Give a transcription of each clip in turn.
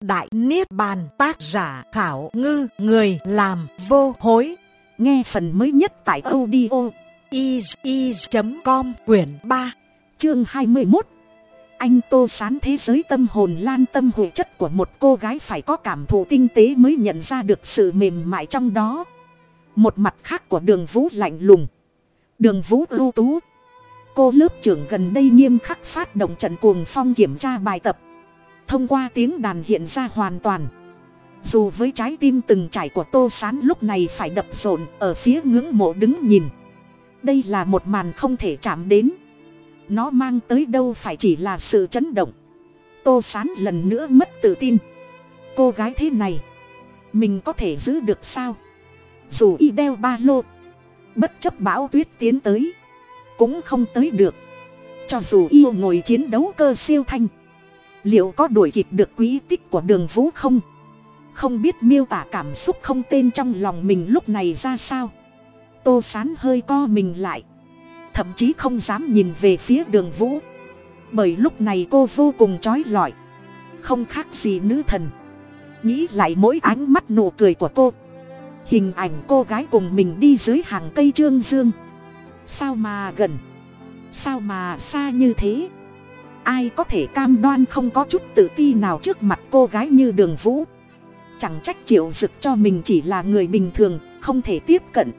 Đại Niết Bàn, tác giả Khảo Ngư, Người làm vô hối. Nghe phần mới nhất tại audio is.com quyển 3 chương 21 Anh tô sán thế giới tâm hồn lan tâm hội chất của một cô gái phải có cảm thụ tinh tế mới nhận ra được sự mềm mại trong đó. Một mặt khác của đường vũ lạnh lùng. Đường vũ ưu tú. Cô lớp trưởng gần đây nghiêm khắc phát động trận cuồng phong kiểm tra bài tập thông qua tiếng đàn hiện ra hoàn toàn. Dù với trái tim từng trải của tô s á n lúc này phải đập rộn ở phía ngưỡng mộ đứng nhìn. Đây là một màn không thể chạm đến. Nó mang tới đâu phải chỉ là sự chấn động. Tô s á n lần nữa mất tự tin. Cô gái thế này, mình có thể giữ được sao? Dù y đeo ba lô, bất chấp bão tuyết tiến tới, cũng không tới được. Cho dù yêu ngồi chiến đấu cơ siêu thanh liệu có đuổi kịp được quý tích của đường vũ không? Không biết miêu tả cảm xúc không tên trong lòng mình lúc này ra sao? Tô sán hơi co mình lại, thậm chí không dám nhìn về phía đường vũ. Bởi lúc này cô vô cùng trói lọi, không khác gì nữ thần. Nghĩ lại mỗi ánh mắt nụ cười của cô, hình ảnh cô gái cùng mình đi dưới hàng cây trương dương. Sao mà gần? Sao mà xa như thế? Ai có thể cam đoan không có chút tự ti nào trước mặt cô gái như đường vũ. Chẳng trách triệu dực cho mình chỉ là người bình thường, không thể tiếp cận.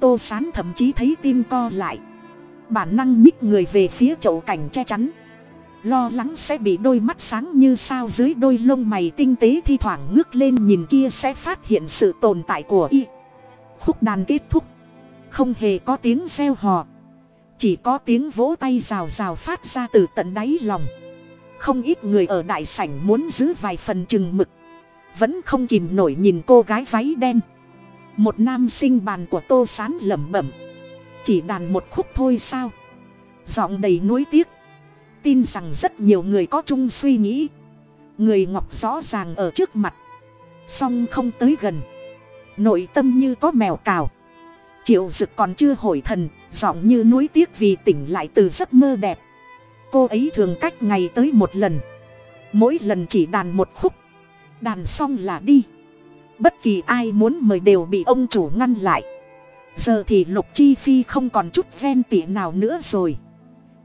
Tô sán thậm chí thấy tim co lại. Bản năng nhích người về phía chậu cảnh che chắn. Lo lắng sẽ bị đôi mắt sáng như sao dưới đôi lông mày tinh tế thi thoảng ngước lên nhìn kia sẽ phát hiện sự tồn tại của y. Khúc đàn kết thúc. Không hề có tiếng reo hò chỉ có tiếng vỗ tay rào rào phát ra từ tận đáy lòng. Không ít người ở đại sảnh muốn giữ vài phần chừng mực. Vẫn không kìm nổi nhìn cô gái váy đen. Một nam sinh bàn của tô sán lẩm bẩm. Chỉ đàn một khúc thôi sao? Giọng đầy nuối tiếc. Tin rằng rất nhiều người có chung suy nghĩ. Người ngọc rõ ràng ở trước mặt. Song không tới gần. Nội tâm như có mèo cào. Triệu dực còn chưa hồi thần giọng như nuối tiếc vì tỉnh lại từ giấc mơ đẹp. Cô ấy thường cách ngày tới một lần. Mỗi lần chỉ đàn một khúc. Đàn xong là đi. Bất kỳ ai muốn mời đều bị ông chủ ngăn lại. Giờ thì lục chi phi không còn chút ven tỉ nào nữa rồi.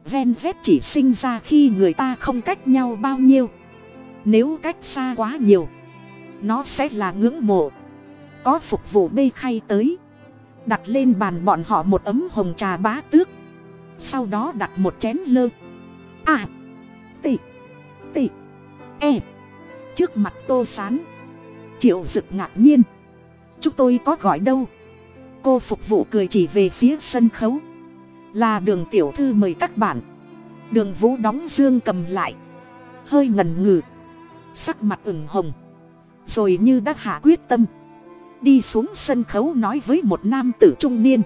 Ven vét chỉ sinh ra khi người ta không cách nhau bao nhiêu. Nếu cách xa quá nhiều, nó sẽ là ngưỡng mộ. Có phục vụ bê khay tới đặt lên bàn bọn họ một ấm hồng trà bá tước. Sau đó đặt một chén lơ. À tị tị e. Trước mặt tô sán, triệu rực ngạc nhiên. Chúng tôi có gọi đâu? Cô phục vụ cười chỉ về phía sân khấu. Là đường tiểu thư mời các bạn. Đường vũ đóng dương cầm lại. Hơi ngần ngừ. Sắc mặt ửng hồng. Rồi như đã hạ quyết tâm đi xuống sân khấu nói với một nam tử trung niên.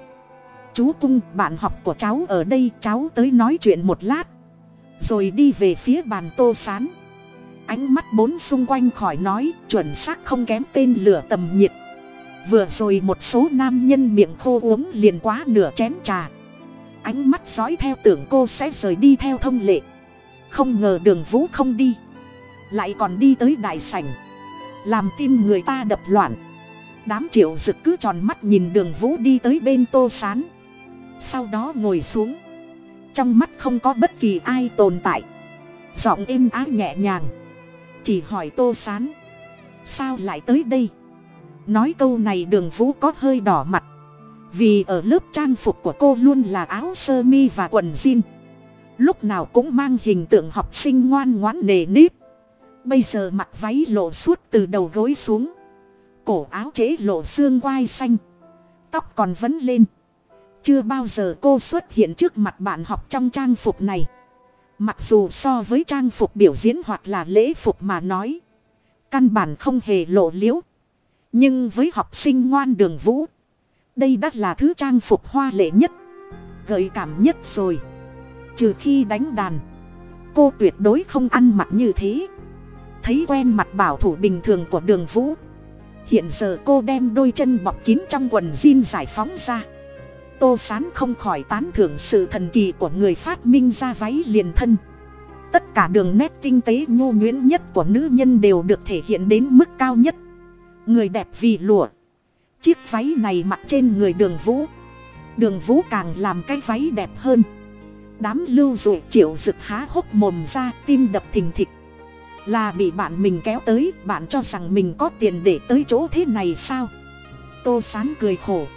Chú cung, bạn học của cháu ở đây, cháu tới nói chuyện một lát. Rồi đi về phía bàn tô sán. Ánh mắt bốn xung quanh khỏi nói, chuẩn xác không kém tên lửa tầm nhiệt. Vừa rồi một số nam nhân miệng khô uống liền quá nửa chén trà. Ánh mắt dõi theo tưởng cô sẽ rời đi theo thông lệ. Không ngờ đường vũ không đi. Lại còn đi tới đại sảnh. Làm tim người ta đập loạn đám triệu dực cứ tròn mắt nhìn đường vũ đi tới bên tô s á n sau đó ngồi xuống. Trong mắt không có bất kỳ ai tồn tại. Giọng êm á nhẹ nhàng. Chỉ hỏi tô s á n sao lại tới đây? Nói câu này đường vũ có hơi đỏ mặt. Vì ở lớp trang phục của cô luôn là áo sơ mi và quần jean. Lúc nào cũng mang hình tượng học sinh ngoan ngoãn nề nếp. Bây giờ mặc váy lộ suốt từ đầu gối xuống cổ áo chế lộ xương quai xanh. Tóc còn vấn lên. Chưa bao giờ cô xuất hiện trước mặt bạn học trong trang phục này. Mặc dù so với trang phục biểu diễn hoặc là lễ phục mà nói, căn bản không hề lộ liễu. Nhưng với học sinh ngoan đường vũ, đây đã là thứ trang phục hoa lệ nhất, gợi cảm nhất rồi. Trừ khi đánh đàn, cô tuyệt đối không ăn mặc như thế. Thấy quen mặt bảo thủ bình thường của đường vũ hiện giờ cô đem đôi chân bọc kín trong quần jean giải phóng ra. Tô sán không khỏi tán thưởng sự thần kỳ của người phát minh ra váy liền thân. Tất cả đường nét tinh tế nhu nhuyễn nhất của nữ nhân đều được thể hiện đến mức cao nhất. Người đẹp vì lụa. Chiếc váy này mặc trên người đường vũ. Đường vũ càng làm cái váy đẹp hơn. Đám lưu dụ triệu rực há hốc mồm ra, tim đập thình thịch là bị bạn mình kéo tới, bạn cho rằng mình có tiền để tới chỗ thế này sao? Tô sán cười khổ.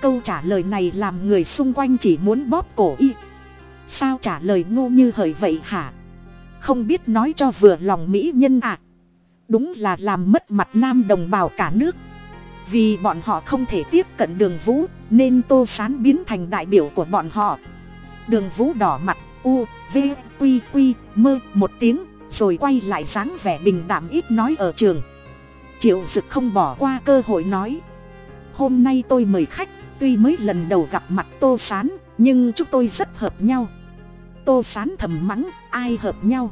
Câu trả lời này làm người xung quanh chỉ muốn bóp cổ y. Sao trả lời ngu như hời vậy hả? Không biết nói cho vừa lòng mỹ nhân à? Đúng là làm mất mặt nam đồng bào cả nước. Vì bọn họ không thể tiếp cận đường vũ, nên tô sán biến thành đại biểu của bọn họ. Đường vũ đỏ mặt, u, v q q mơ, một tiếng rồi quay lại dáng vẻ bình đảm ít nói ở trường. Triệu dực không bỏ qua cơ hội nói, hôm nay tôi mời khách, tuy mới lần đầu gặp mặt tô sán, nhưng chúng tôi rất hợp nhau. Tô sán thầm mắng, ai hợp nhau?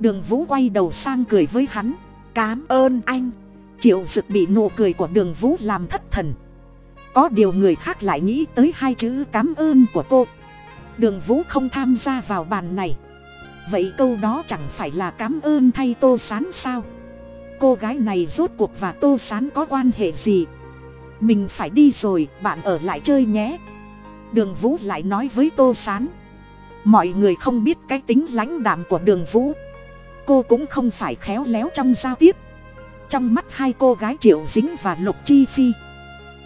Đường vũ quay đầu sang cười với hắn cám ơn anh. Triệu dực bị nụ cười của đường vũ làm thất thần. Có điều người khác lại nghĩ tới hai chữ cám ơn của cô. Đường vũ không tham gia vào bàn này vậy câu đó chẳng phải là cám ơn thay tô sán sao? Cô gái này rốt cuộc và tô sán có quan hệ gì? Mình phải đi rồi, bạn ở lại chơi nhé. Đường vũ lại nói với tô sán. Mọi người không biết cái tính lãnh đạm của đường vũ. Cô cũng không phải khéo léo trong giao tiếp. Trong mắt hai cô gái triệu dính và lục chi phi,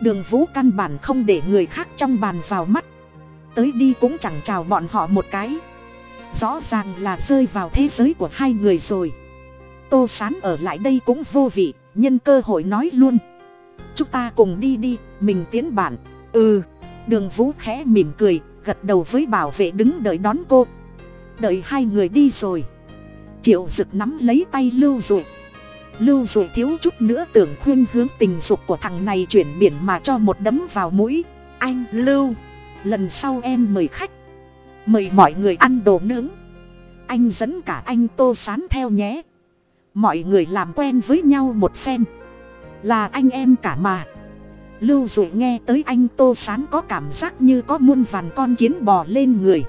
đường vũ căn bản không để người khác trong bàn vào mắt. Tới đi cũng chẳng chào bọn họ một cái rõ ràng là rơi vào thế giới của hai người rồi. Tô sán ở lại đây cũng vô vị, nhân cơ hội nói luôn. Chúng ta cùng đi đi, mình tiến bản ừ. Đường vũ khẽ mỉm cười, gật đầu với bảo vệ đứng đợi đón cô. Đợi hai người đi rồi. Triệu rực nắm lấy tay lưu dụi lưu dụi thiếu chút nữa tưởng khuyên hướng tình dục của thằng này chuyển biển mà cho một đấm vào mũi. Anh, lưu. Lần sau em mời khách mời mọi người ăn đồ nướng. Anh dẫn cả anh tô sán theo nhé. Mọi người làm quen với nhau một phen. Là anh em cả mà. Lưu dụ nghe tới anh tô sán có cảm giác như có muôn vàn con kiến bò lên người.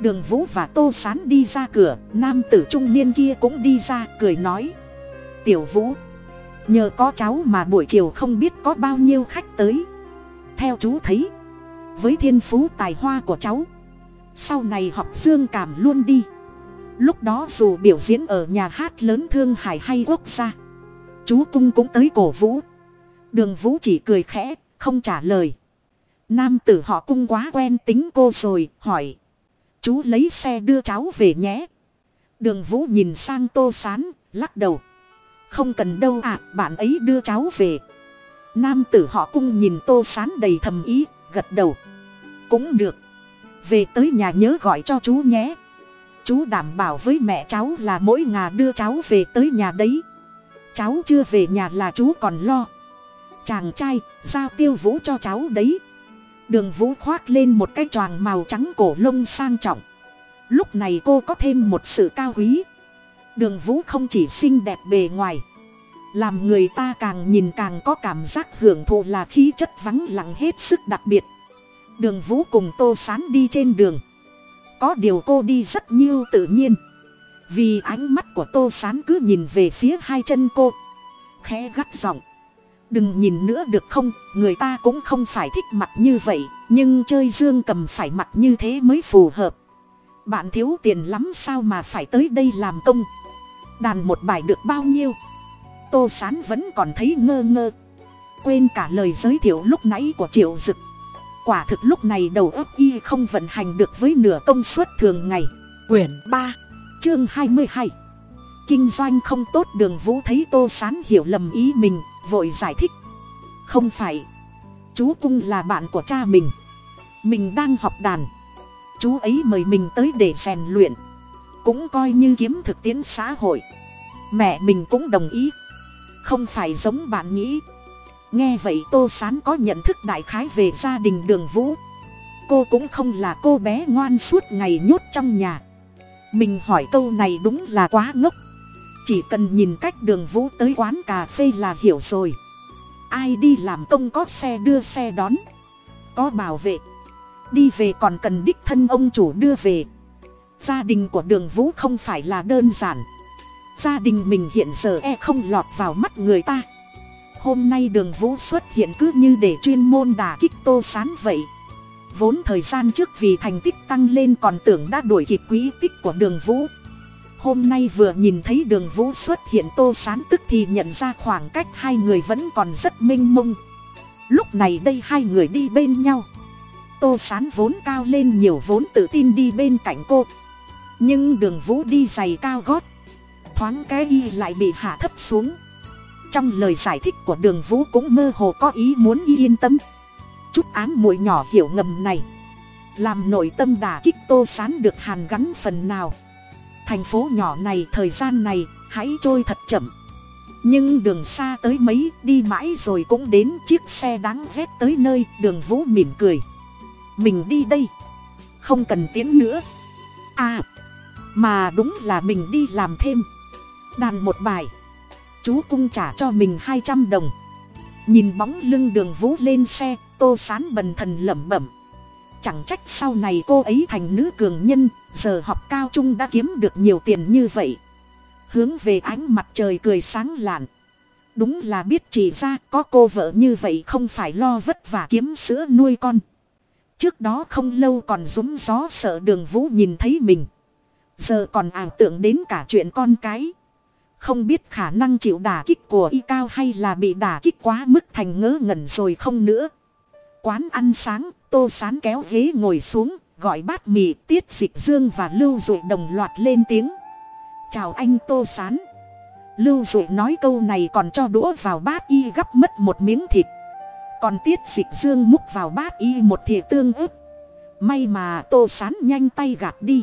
Đường vũ và tô sán đi ra cửa, nam tử trung niên kia cũng đi ra, cười nói. Tiểu vũ, nhờ có cháu mà buổi chiều không biết có bao nhiêu khách tới. Theo chú thấy, với thiên phú tài hoa của cháu sau này học dương cảm luôn đi. Lúc đó dù biểu diễn ở nhà hát lớn thương hải hay quốc gia, chú cung cũng tới cổ vũ. Đường vũ chỉ cười khẽ, không trả lời. Nam tử họ cung quá quen tính cô rồi, hỏi. Chú lấy xe đưa cháu về nhé. Đường vũ nhìn sang tô sán, lắc đầu. Không cần đâu ạ, bạn ấy đưa cháu về. Nam tử họ cung nhìn tô sán đầy thầm ý, gật đầu. Cũng được về tới nhà nhớ gọi cho chú nhé. Chú đảm bảo với mẹ cháu là mỗi ngà đưa cháu về tới nhà đấy. Cháu chưa về nhà là chú còn lo. Chàng trai, giao tiêu vũ cho cháu đấy. Đường vũ khoác lên một cái choàng màu trắng cổ lông sang trọng. Lúc này cô có thêm một sự cao quý. Đường vũ không chỉ xinh đẹp bề ngoài. Làm người ta càng nhìn càng có cảm giác hưởng thụ là khí chất vắng lặng hết sức đặc biệt đường vũ cùng tô sán đi trên đường. Có điều cô đi rất nhiêu tự nhiên. Vì ánh mắt của tô sán cứ nhìn về phía hai chân cô. Khẽ gắt giọng. Đừng nhìn nữa được không, người ta cũng không phải thích mặt như vậy, nhưng chơi dương cầm phải mặt như thế mới phù hợp. Bạn thiếu tiền lắm sao mà phải tới đây làm công? Đàn một bài được bao nhiêu? Tô sán vẫn còn thấy ngơ ngơ. Quên cả lời giới thiệu lúc nãy của triệu dực quả thực lúc này đầu óc y không vận hành được với nửa công suất thường ngày. Quyển ba, chương hai mươi hai. Kinh doanh không tốt đường vũ thấy tô sán hiểu lầm ý mình, vội giải thích. Không phải. Chú cung là bạn của cha mình. Mình đang học đàn. Chú ấy mời mình tới để rèn luyện. Cũng coi như kiếm thực tiễn xã hội. Mẹ mình cũng đồng ý. Không phải giống bạn nghĩ nghe vậy tô sán có nhận thức đại khái về gia đình đường vũ. Cô cũng không là cô bé ngoan suốt ngày nhốt trong nhà. Mình hỏi câu này đúng là quá ngốc. Chỉ cần nhìn cách đường vũ tới quán cà phê là hiểu rồi. Ai đi làm công có xe đưa xe đón, có bảo vệ. Đi về còn cần đích thân ông chủ đưa về. Gia đình của đường vũ không phải là đơn giản. Gia đình mình hiện giờ e không lọt vào mắt người ta hôm nay đường vũ xuất hiện cứ như để chuyên môn đà kích tô sán vậy. Vốn thời gian trước vì thành tích tăng lên còn tưởng đã đuổi kịp quỹ tích của đường vũ. Hôm nay vừa nhìn thấy đường vũ xuất hiện tô sán tức thì nhận ra khoảng cách hai người vẫn còn rất mênh mông. Lúc này đây hai người đi bên nhau. Tô sán vốn cao lên nhiều vốn tự tin đi bên cạnh cô. Nhưng đường vũ đi giày cao gót. Thoáng cái y lại bị hạ thấp xuống trong lời giải thích của đường vũ cũng mơ hồ có ý muốn yên tâm. Chút ám mũi nhỏ hiểu ngầm này. Làm nội tâm đà kích tô sán được hàn gắn phần nào. Thành phố nhỏ này, thời gian này, hãy trôi thật chậm. Nhưng đường xa tới mấy, đi mãi rồi cũng đến chiếc xe đáng rét tới nơi, đường vũ mỉm cười. Mình đi đây. Không cần tiến nữa. À mà đúng là mình đi làm thêm. Đàn một bài chú cung trả cho mình hai trăm đồng. Nhìn bóng lưng đường vũ lên xe, tô sán bần thần lẩm bẩm. Chẳng trách sau này cô ấy thành nữ cường nhân, giờ học cao trung đã kiếm được nhiều tiền như vậy. Hướng về ánh mặt trời cười sáng lạn. Đúng là biết chỉ ra có cô vợ như vậy không phải lo vất vả kiếm sữa nuôi con. Trước đó không lâu còn rúng gió sợ đường vũ nhìn thấy mình. Giờ còn ảo tưởng đến cả chuyện con cái không biết khả năng chịu đả kích của y cao hay là bị đả kích quá mức thành ngớ ngẩn rồi không nữa. Quán ăn sáng, tô sán kéo ghế ngồi xuống, gọi bát mì, tiết dịch dương và lưu dụ đồng loạt lên tiếng. Chào anh tô sán. Lưu dụ nói câu này còn cho đũa vào bát y gắp mất một miếng thịt. Còn tiết dịch dương múc vào bát y một thìa tương ức. May mà tô sán nhanh tay gạt đi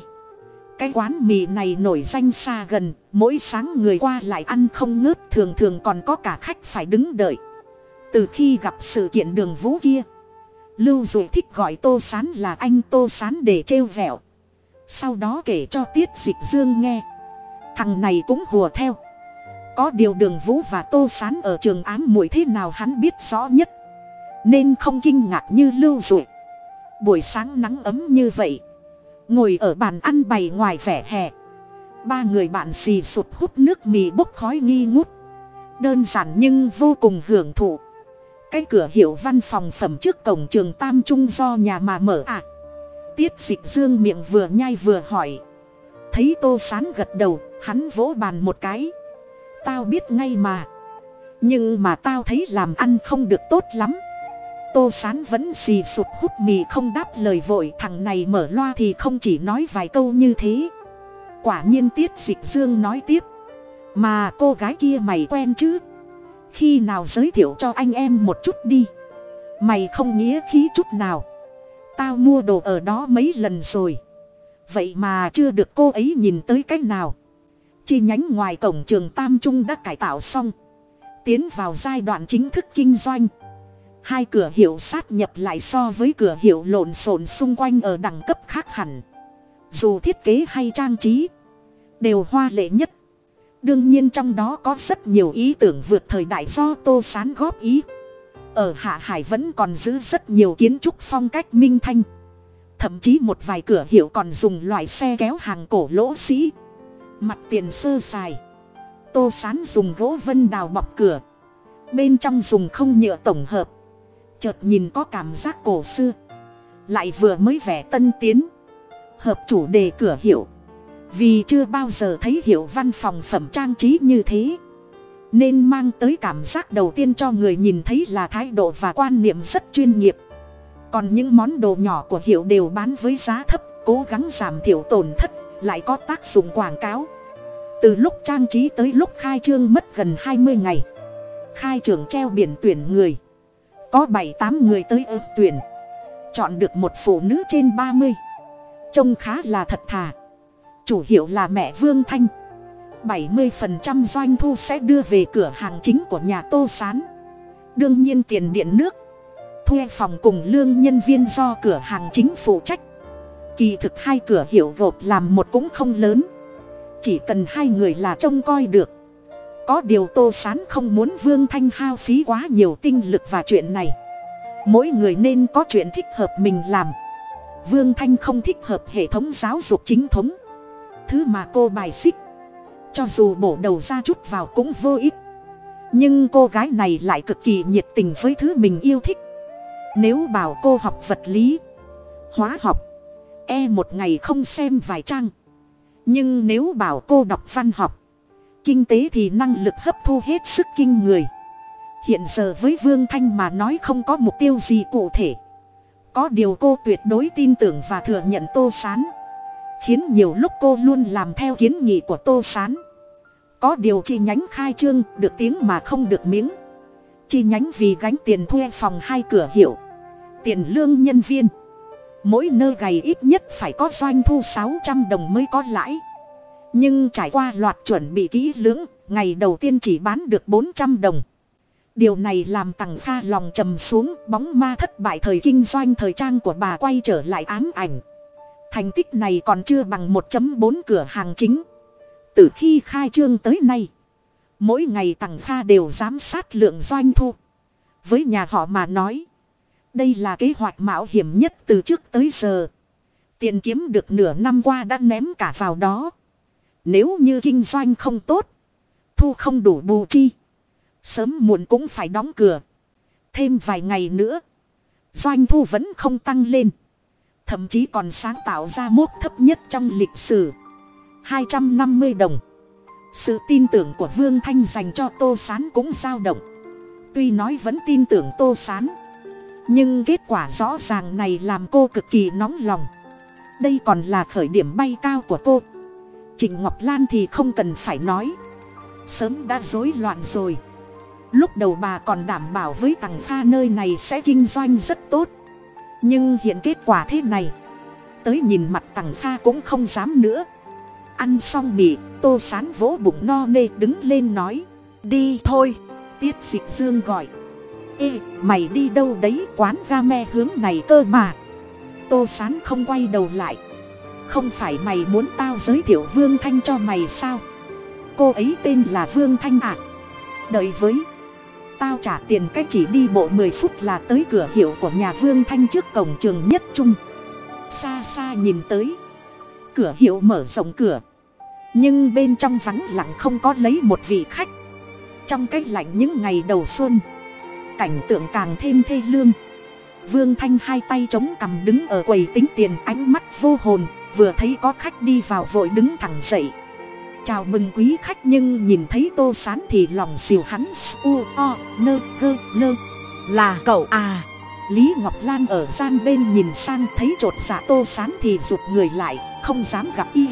cái quán mì này nổi danh xa gần, mỗi sáng người qua lại ăn không ngớt, thường thường còn có cả khách phải đứng đợi. Từ khi gặp sự kiện đường vũ kia, lưu dụ thích gọi tô sán là anh tô sán để trêu vẹo. Sau đó kể cho tiết dịch dương nghe. Thằng này cũng hùa theo. Có điều đường vũ và tô sán ở trường ám muội thế nào hắn biết rõ nhất. Nên không kinh ngạc như lưu dụ buổi sáng nắng ấm như vậy ngồi ở bàn ăn bày ngoài vẻ hè. Ba người bạn xì sụt hút nước mì bốc khói nghi ngút. Đơn giản nhưng vô cùng hưởng thụ. Cái cửa hiệu văn phòng phẩm trước cổng trường tam trung do nhà mà mở à. Tiết dịch dương miệng vừa nhai vừa hỏi. Thấy tô sán gật đầu, hắn vỗ bàn một cái. Tao biết ngay mà. Nhưng mà tao thấy làm ăn không được tốt lắm tô sán vẫn xì sụt hút mì không đáp lời vội thằng này mở loa thì không chỉ nói vài câu như thế. Quả nhiên tiết dịch dương nói tiếp. Mà cô gái kia mày quen chứ? Khi nào giới thiệu cho anh em một chút đi. Mày không nghĩa khí chút nào. Tao mua đồ ở đó mấy lần rồi. Vậy mà chưa được cô ấy nhìn tới cách nào. Chi nhánh ngoài cổng trường tam trung đã cải tạo xong. Tiến vào giai đoạn chính thức kinh doanh hai cửa hiệu sát nhập lại so với cửa hiệu lộn xộn xung quanh ở đẳng cấp khác hẳn. Dù thiết kế hay trang trí, đều hoa lệ nhất. Đương nhiên trong đó có rất nhiều ý tưởng vượt thời đại do tô sán góp ý. Ở hạ hải vẫn còn giữ rất nhiều kiến trúc phong cách minh thanh. Thậm chí một vài cửa hiệu còn dùng loại xe kéo hàng cổ lỗ sĩ mặt tiền sơ sài. Tô sán dùng gỗ vân đào bọc cửa. Bên trong dùng không nhựa tổng hợp chợt nhìn có cảm giác cổ xưa. Lại vừa mới vẻ tân tiến. Hợp chủ đề cửa hiệu. Vì chưa bao giờ thấy hiệu văn phòng phẩm trang trí như thế. Nên mang tới cảm giác đầu tiên cho người nhìn thấy là thái độ và quan niệm rất chuyên nghiệp. Còn những món đồ nhỏ của hiệu đều bán với giá thấp, cố gắng giảm thiểu tổn thất, lại có tác dụng quảng cáo. Từ lúc trang trí tới lúc khai trương mất gần hai mươi ngày. Khai trường treo biển tuyển người có bảy tám người tới ước tuyển, chọn được một phụ nữ trên ba mươi. Trông khá là thật thà, chủ hiệu là mẹ vương thanh. Bảy mươi phần trăm doanh thu sẽ đưa về cửa hàng chính của nhà tô s á n đương nhiên tiền điện nước, thuê phòng cùng lương nhân viên do cửa hàng chính phụ trách. Kỳ thực hai cửa hiệu gộp làm một cũng không lớn, chỉ cần hai người là trông coi được có điều tô s á n không muốn vương thanh hao phí quá nhiều tinh lực và chuyện này. Mỗi người nên có chuyện thích hợp mình làm. Vương thanh không thích hợp hệ thống giáo dục chính thống. Thứ mà cô bài xích. Cho dù bổ đầu ra chút vào cũng vô ích. Nhưng cô gái này lại cực kỳ nhiệt tình với thứ mình yêu thích. Nếu bảo cô học vật lý, hóa học e một ngày không xem vài trang. Nhưng nếu bảo cô đọc văn học kinh tế thì năng lực hấp thu hết sức kinh người. Hiện giờ với vương thanh mà nói không có mục tiêu gì cụ thể. Có điều cô tuyệt đối tin tưởng và thừa nhận tô s á n khiến nhiều lúc cô luôn làm theo kiến nghị của tô s á n có điều chi nhánh khai trương được tiếng mà không được miếng. Chi nhánh vì gánh tiền thuê phòng hai cửa hiệu, tiền lương nhân viên. Mỗi nơi gầy ít nhất phải có doanh thu sáu trăm đồng mới có lãi nhưng trải qua loạt chuẩn bị kỹ lưỡng, ngày đầu tiên chỉ bán được bốn trăm đồng. Điều này làm tằng Kha lòng trầm xuống, bóng ma thất bại thời kinh doanh thời trang của bà quay trở lại ám ảnh. Thành tích này còn chưa bằng 1.4 cửa hàng chính. Từ khi khai trương tới nay, mỗi ngày tằng Kha đều giám sát lượng doanh thu. Với nhà họ mà nói, đây là kế hoạch mạo hiểm nhất từ trước tới giờ. Tiền kiếm được nửa năm qua đã ném cả vào đó nếu như kinh doanh không tốt, thu không đủ bù chi, Sớm muộn cũng phải đóng cửa. Thêm vài ngày nữa. Doanh thu vẫn không tăng lên. Thậm chí còn sáng tạo ra mốt thấp nhất trong lịch sử. 250 đồng. Sự tin tưởng của Vương Thanh dành cho Tô Sán cũng dao động. Tuy nói vẫn tin tưởng Tô Sán. Nhưng kết quả rõ ràng này làm cô cực kỳ nóng lòng. Đây còn là khởi điểm bay cao của cô. Trịnh Ngọc Lan thì không cần phải nói. Sớm đã rối loạn rồi. Lúc đầu bà còn đảm bảo với tằng pha nơi này sẽ kinh doanh rất tốt. Nhưng hiện kết quả thế này. Tới nhìn mặt tằng pha cũng không dám nữa. Ăn xong mì, tô sán vỗ bụng no nê đứng lên nói, đi thôi. Tiết dịch dương gọi, ê, mày đi đâu đấy? Quán ga me hướng này cơ mà. Tô sán không quay đầu lại không phải mày muốn tao giới thiệu vương thanh cho mày sao? Cô ấy tên là vương thanh ạ. À. đợi với, tao trả tiền cách chỉ đi bộ mười phút là tới cửa hiệu của nhà vương thanh trước cổng trường nhất trung. Xa xa nhìn tới, cửa hiệu mở rộng cửa. Nhưng bên trong vắng lặng không có lấy một vị khách. Trong cái lạnh những ngày đầu xuân, cảnh tượng càng thêm thê lương. Vương thanh hai tay chống cằm đứng ở quầy tính tiền, ánh mắt vô hồn vừa thấy có khách đi vào vội đứng thẳng dậy. Chào mừng quý khách nhưng nhìn thấy tô sán thì lòng xìu hắn u o, nơ, gơ, lơ. Là cậu à. Lý ngọc lan ở gian bên nhìn sang thấy t r ộ t dạ tô sán thì rụt người lại, không dám gặp y.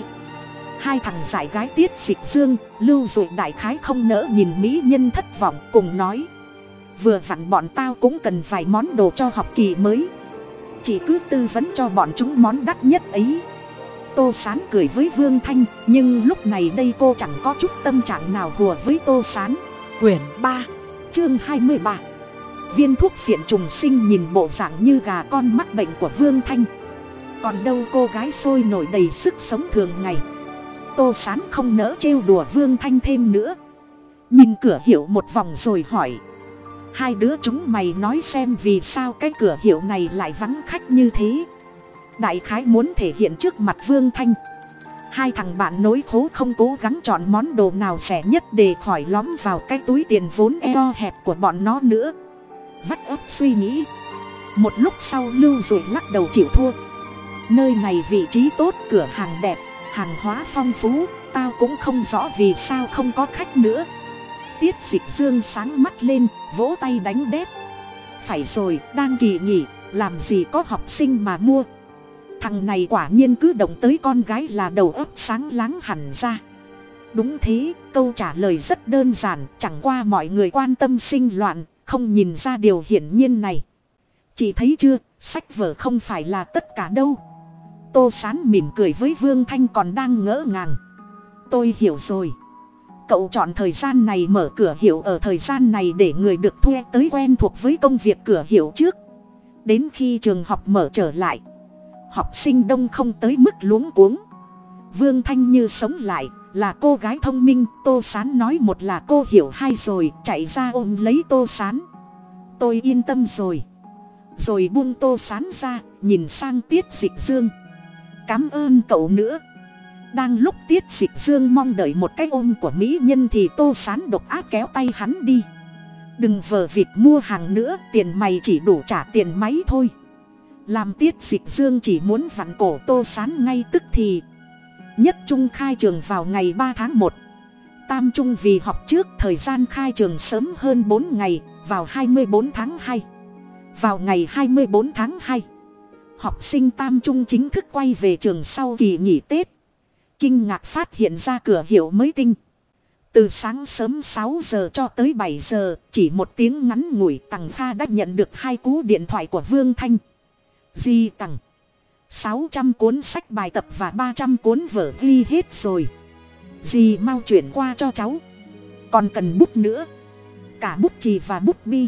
Hai thằng giải gái tiết xịt dương, lưu dụi đại khái không nỡ nhìn mỹ nhân thất vọng cùng nói. Vừa vặn bọn tao cũng cần vài món đồ cho học kỳ mới. Chỉ cứ tư vấn cho bọn chúng món đắt nhất ấy tô sán cười với vương thanh, nhưng lúc này đây cô chẳng có chút tâm trạng nào hùa với tô sán. Quyển ba, chương hai mươi ba. Viên thuốc phiện trùng sinh nhìn bộ dạng như gà con mắc bệnh của vương thanh. Còn đâu cô gái sôi nổi đầy sức sống thường ngày. Tô sán không nỡ trêu đùa vương thanh thêm nữa. Nhìn cửa hiệu một vòng rồi hỏi. Hai đứa chúng mày nói xem vì sao cái cửa hiệu này lại vắng khách như thế đại khái muốn thể hiện trước mặt vương thanh. Hai thằng bạn nối khố không cố gắng chọn món đồ nào rẻ nhất để khỏi lóm vào cái túi tiền vốn eo hẹp của bọn nó nữa. Vắt ấp suy nghĩ. Một lúc sau lưu rồi lắc đầu chịu thua. Nơi này vị trí tốt, cửa hàng đẹp, hàng hóa phong phú, tao cũng không rõ vì sao không có khách nữa. Tiết dịch dương sáng mắt lên, vỗ tay đánh đét phải rồi, đang kỳ nghỉ, làm gì có học sinh mà mua thằng này quả nhiên cứ động tới con gái là đầu óc sáng láng hẳn ra. Đúng thế, câu trả lời rất đơn giản, chẳng qua mọi người quan tâm sinh loạn, không nhìn ra điều hiển nhiên này. Chị thấy chưa, sách vở không phải là tất cả đâu. Tô sán mỉm cười với vương thanh còn đang ngỡ ngàng. Tôi hiểu rồi. Cậu chọn thời gian này mở cửa hiệu ở thời gian này để người được thuê tới quen thuộc với công việc cửa hiệu trước. Đến khi trường học mở trở lại học sinh đông không tới mức luống cuống. Vương thanh như sống lại, là cô gái thông minh, tô sán nói một là cô hiểu hai rồi, chạy ra ôm lấy tô sán. Tôi yên tâm rồi. Rồi buông tô sán ra, nhìn sang tiết dịch dương. Cám ơn cậu nữa. Đang lúc tiết dịch dương mong đợi một cái ôm của mỹ nhân thì tô sán độc ác kéo tay hắn đi. Đừng vờ vịt mua hàng nữa, tiền mày chỉ đủ trả tiền máy thôi làm tiết dịch dương chỉ muốn vặn cổ tô sán ngay tức thì. Nhất trung khai trường vào ngày ba tháng một. Tam trung vì học trước thời gian khai trường sớm hơn bốn ngày, vào hai mươi bốn tháng hai. Vào ngày hai mươi bốn tháng hai, học sinh tam trung chính thức quay về trường sau kỳ nghỉ tết. Kinh ngạc phát hiện ra cửa hiệu mới tinh. Từ sáng sớm sáu giờ cho tới bảy giờ, chỉ một tiếng ngắn ngủi, tằng kha đã nhận được hai cú điện thoại của vương thanh di tằng. Sáu trăm cuốn sách bài tập và ba trăm cuốn vở ghi hết rồi. Di mau chuyển qua cho cháu. Còn cần bút nữa. Cả bút chì và bút bi.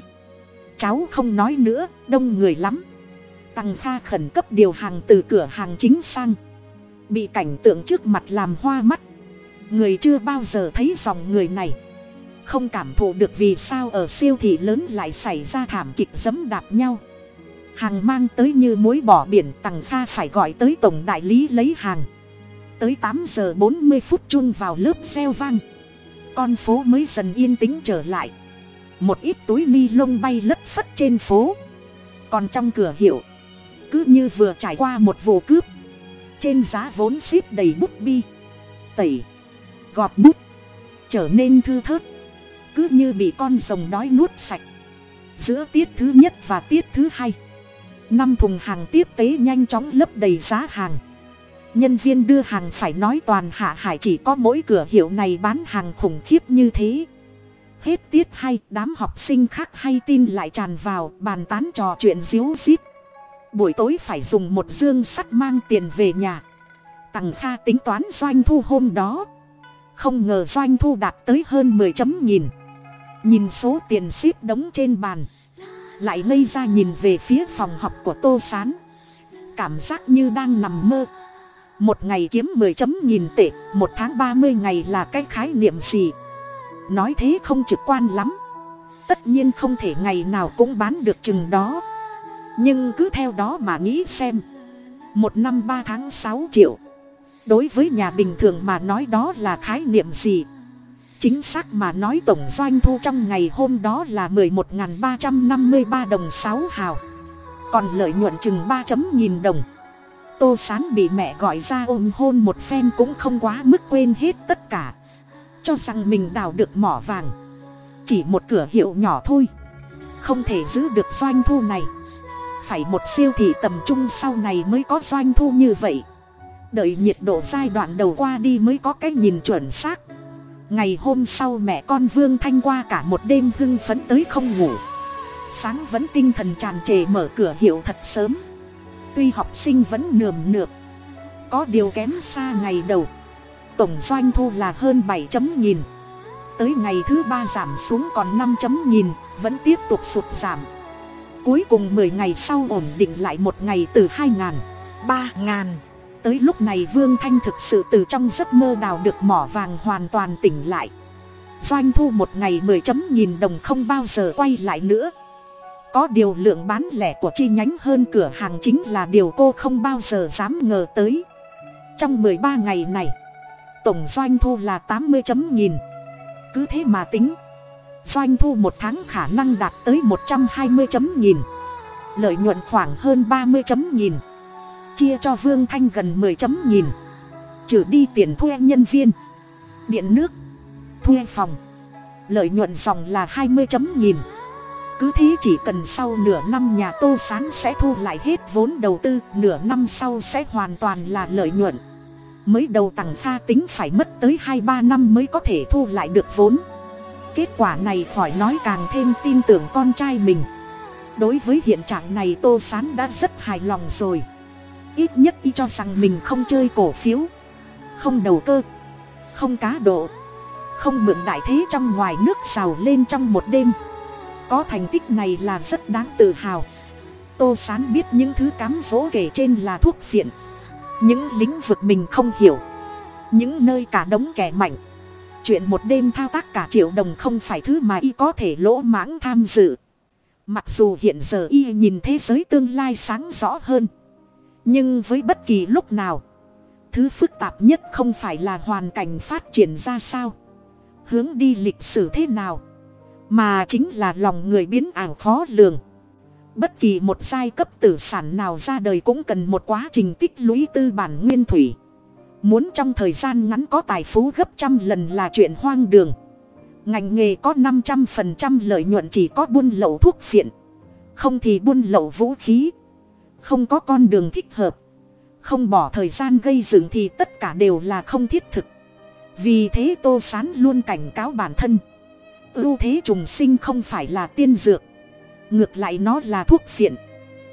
Cháu không nói nữa, đông người lắm. Tăng kha khẩn cấp điều hàng từ cửa hàng chính sang. Bị cảnh tượng trước mặt làm hoa mắt. Người chưa bao giờ thấy dòng người này. Không cảm thụ được vì sao ở siêu thị lớn lại xảy ra thảm kịch dẫm đạp nhau hàng mang tới như muối bỏ biển, tằng kha phải gọi tới tổng đại lý lấy hàng. Tới tám giờ bốn mươi phút chung vào lớp xeo vang. Con phố mới dần yên tĩnh trở lại. Một ít túi ni lông bay lất phất trên phố. Còn trong cửa hiệu, cứ như vừa trải qua một vụ cướp. Trên giá vốn ship đầy bút bi, tẩy, gọt bút, trở nên thư thớt. Cứ như bị con rồng đói nuốt sạch. Giữa tiết thứ nhất và tiết thứ hai năm thùng hàng tiếp tế nhanh chóng lấp đầy giá hàng. Nhân viên đưa hàng phải nói toàn hạ hải chỉ có mỗi cửa hiệu này bán hàng khủng khiếp như thế. Hết tiết hay, đám học sinh khác hay tin lại tràn vào, bàn tán trò chuyện díu dít. Buổi tối phải dùng một dương sắt mang tiền về nhà. Tằng kha tính toán doanh thu hôm đó. Không ngờ doanh thu đạt tới hơn mười chấm nghìn. Nhìn số tiền ship đóng trên bàn lại ngây ra nhìn về phía phòng học của tô s á n cảm giác như đang nằm mơ. Một ngày kiếm mười chấm nghìn tệ, một tháng ba mươi ngày là cái khái niệm gì? Nói thế không trực quan lắm. Tất nhiên không thể ngày nào cũng bán được chừng đó. Nhưng cứ theo đó mà nghĩ xem. Một năm ba tháng sáu triệu. Đối với nhà bình thường mà nói đó là khái niệm gì? Chính xác mà nói tổng doanh thu trong ngày hôm đó là mười một ba trăm năm mươi ba đồng sáu hào. Còn lợi nhuận chừng ba chấm nghìn đồng. Tô sán bị mẹ gọi ra ôm hôn một phen cũng không quá mức quên hết tất cả. Cho rằng mình đào được mỏ vàng. Chỉ một cửa hiệu nhỏ thôi. Không thể giữ được doanh thu này. Phải một siêu thị tầm trung sau này mới có doanh thu như vậy. Đợi nhiệt độ giai đoạn đầu qua đi mới có cái nhìn chuẩn xác ngày hôm sau mẹ con vương thanh qua cả một đêm hưng phấn tới không ngủ. Sáng vẫn tinh thần tràn trề mở cửa hiệu thật sớm. Tuy học sinh vẫn nườm nượp. Có điều kém xa ngày đầu. Tổng doanh thu là hơn bảy chấm nghìn. Tới ngày thứ ba giảm xuống còn năm chấm nghìn, vẫn tiếp tục sụt giảm. Cuối cùng mười ngày sau ổn định lại một ngày từ hai ngàn, ba ngàn tới lúc này vương thanh thực sự từ trong giấc mơ đào được mỏ vàng hoàn toàn tỉnh lại. Doanh thu một ngày mười chấm nghìn đồng không bao giờ quay lại nữa. Có điều lượng bán lẻ của chi nhánh hơn cửa hàng chính là điều cô không bao giờ dám ngờ tới. Trong mười ba ngày này, tổng doanh thu là tám mươi chấm nghìn. Cứ thế mà tính, doanh thu một tháng khả năng đạt tới một trăm hai mươi chấm nghìn. Lợi nhuận khoảng hơn ba mươi chấm nghìn chia cho vương thanh gần mười chấm nghìn. Trừ đi tiền thuê nhân viên, điện nước, thuê phòng. Lợi nhuận dòng là hai mươi chấm nghìn. Cứ thế chỉ cần sau nửa năm nhà tô sán sẽ thu lại hết vốn đầu tư, nửa năm sau sẽ hoàn toàn là lợi nhuận. Mới đầu tặng pha tính phải mất tới hai ba năm mới có thể thu lại được vốn. Kết quả này khỏi nói càng thêm tin tưởng con trai mình. Đối với hiện trạng này tô sán đã rất hài lòng rồi ít nhất y cho rằng mình không chơi cổ phiếu, không đầu cơ, không cá độ, không mượn đại thế trong ngoài nước xào lên trong một đêm. Có thành tích này là rất đáng tự hào. Tô sán biết những thứ cám dỗ kể trên là thuốc phiện. Những lĩnh vực mình không hiểu. Những nơi cả đống kẻ mạnh. Chuyện một đêm thao tác cả triệu đồng không phải thứ mà y có thể lỗ mãng tham dự. Mặc dù hiện giờ y nhìn thế giới tương lai sáng rõ hơn nhưng với bất kỳ lúc nào, thứ phức tạp nhất không phải là hoàn cảnh phát triển ra sao, hướng đi lịch sử thế nào, mà chính là lòng người biến ảo khó lường. Bất kỳ một giai cấp tử sản nào ra đời cũng cần một quá trình tích lũy tư bản nguyên thủy. Muốn trong thời gian ngắn có tài phú gấp trăm lần là chuyện hoang đường. Ngành nghề có năm trăm phần trăm lợi nhuận chỉ có buôn lậu thuốc phiện, không thì buôn lậu vũ khí không có con đường thích hợp. Không bỏ thời gian gây dựng thì tất cả đều là không thiết thực. Vì thế tô sán luôn cảnh cáo bản thân. Ưu thế trùng sinh không phải là tiên dược. Ngược lại nó là thuốc phiện.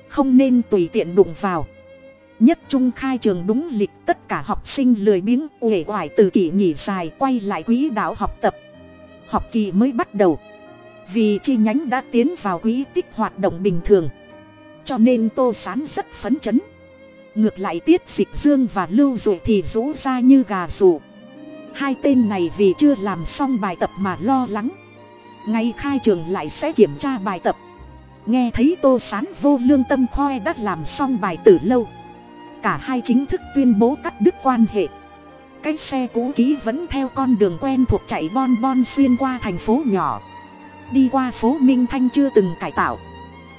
Không nên tùy tiện đụng vào. Nhất trung khai trường đúng lịch tất cả học sinh lười biếng, uể oải từ kỳ nghỉ dài quay lại quỹ đạo học tập. Học kỳ mới bắt đầu. Vì chi nhánh đã tiến vào quỹ tích hoạt động bình thường cho nên tô sán rất phấn chấn. Ngược lại tiết dịch dương và lưu dụ thì rũ ra như gà rủ hai tên này vì chưa làm xong bài tập mà lo lắng. Ngay khai trường lại sẽ kiểm tra bài tập. Nghe thấy tô sán vô lương tâm khoe đã làm xong bài từ lâu. Cả hai chính thức tuyên bố cắt đứt quan hệ. Cái xe cũ kỹ vẫn theo con đường quen thuộc chạy bon bon xuyên qua thành phố nhỏ. Đi qua phố minh thanh chưa từng cải tạo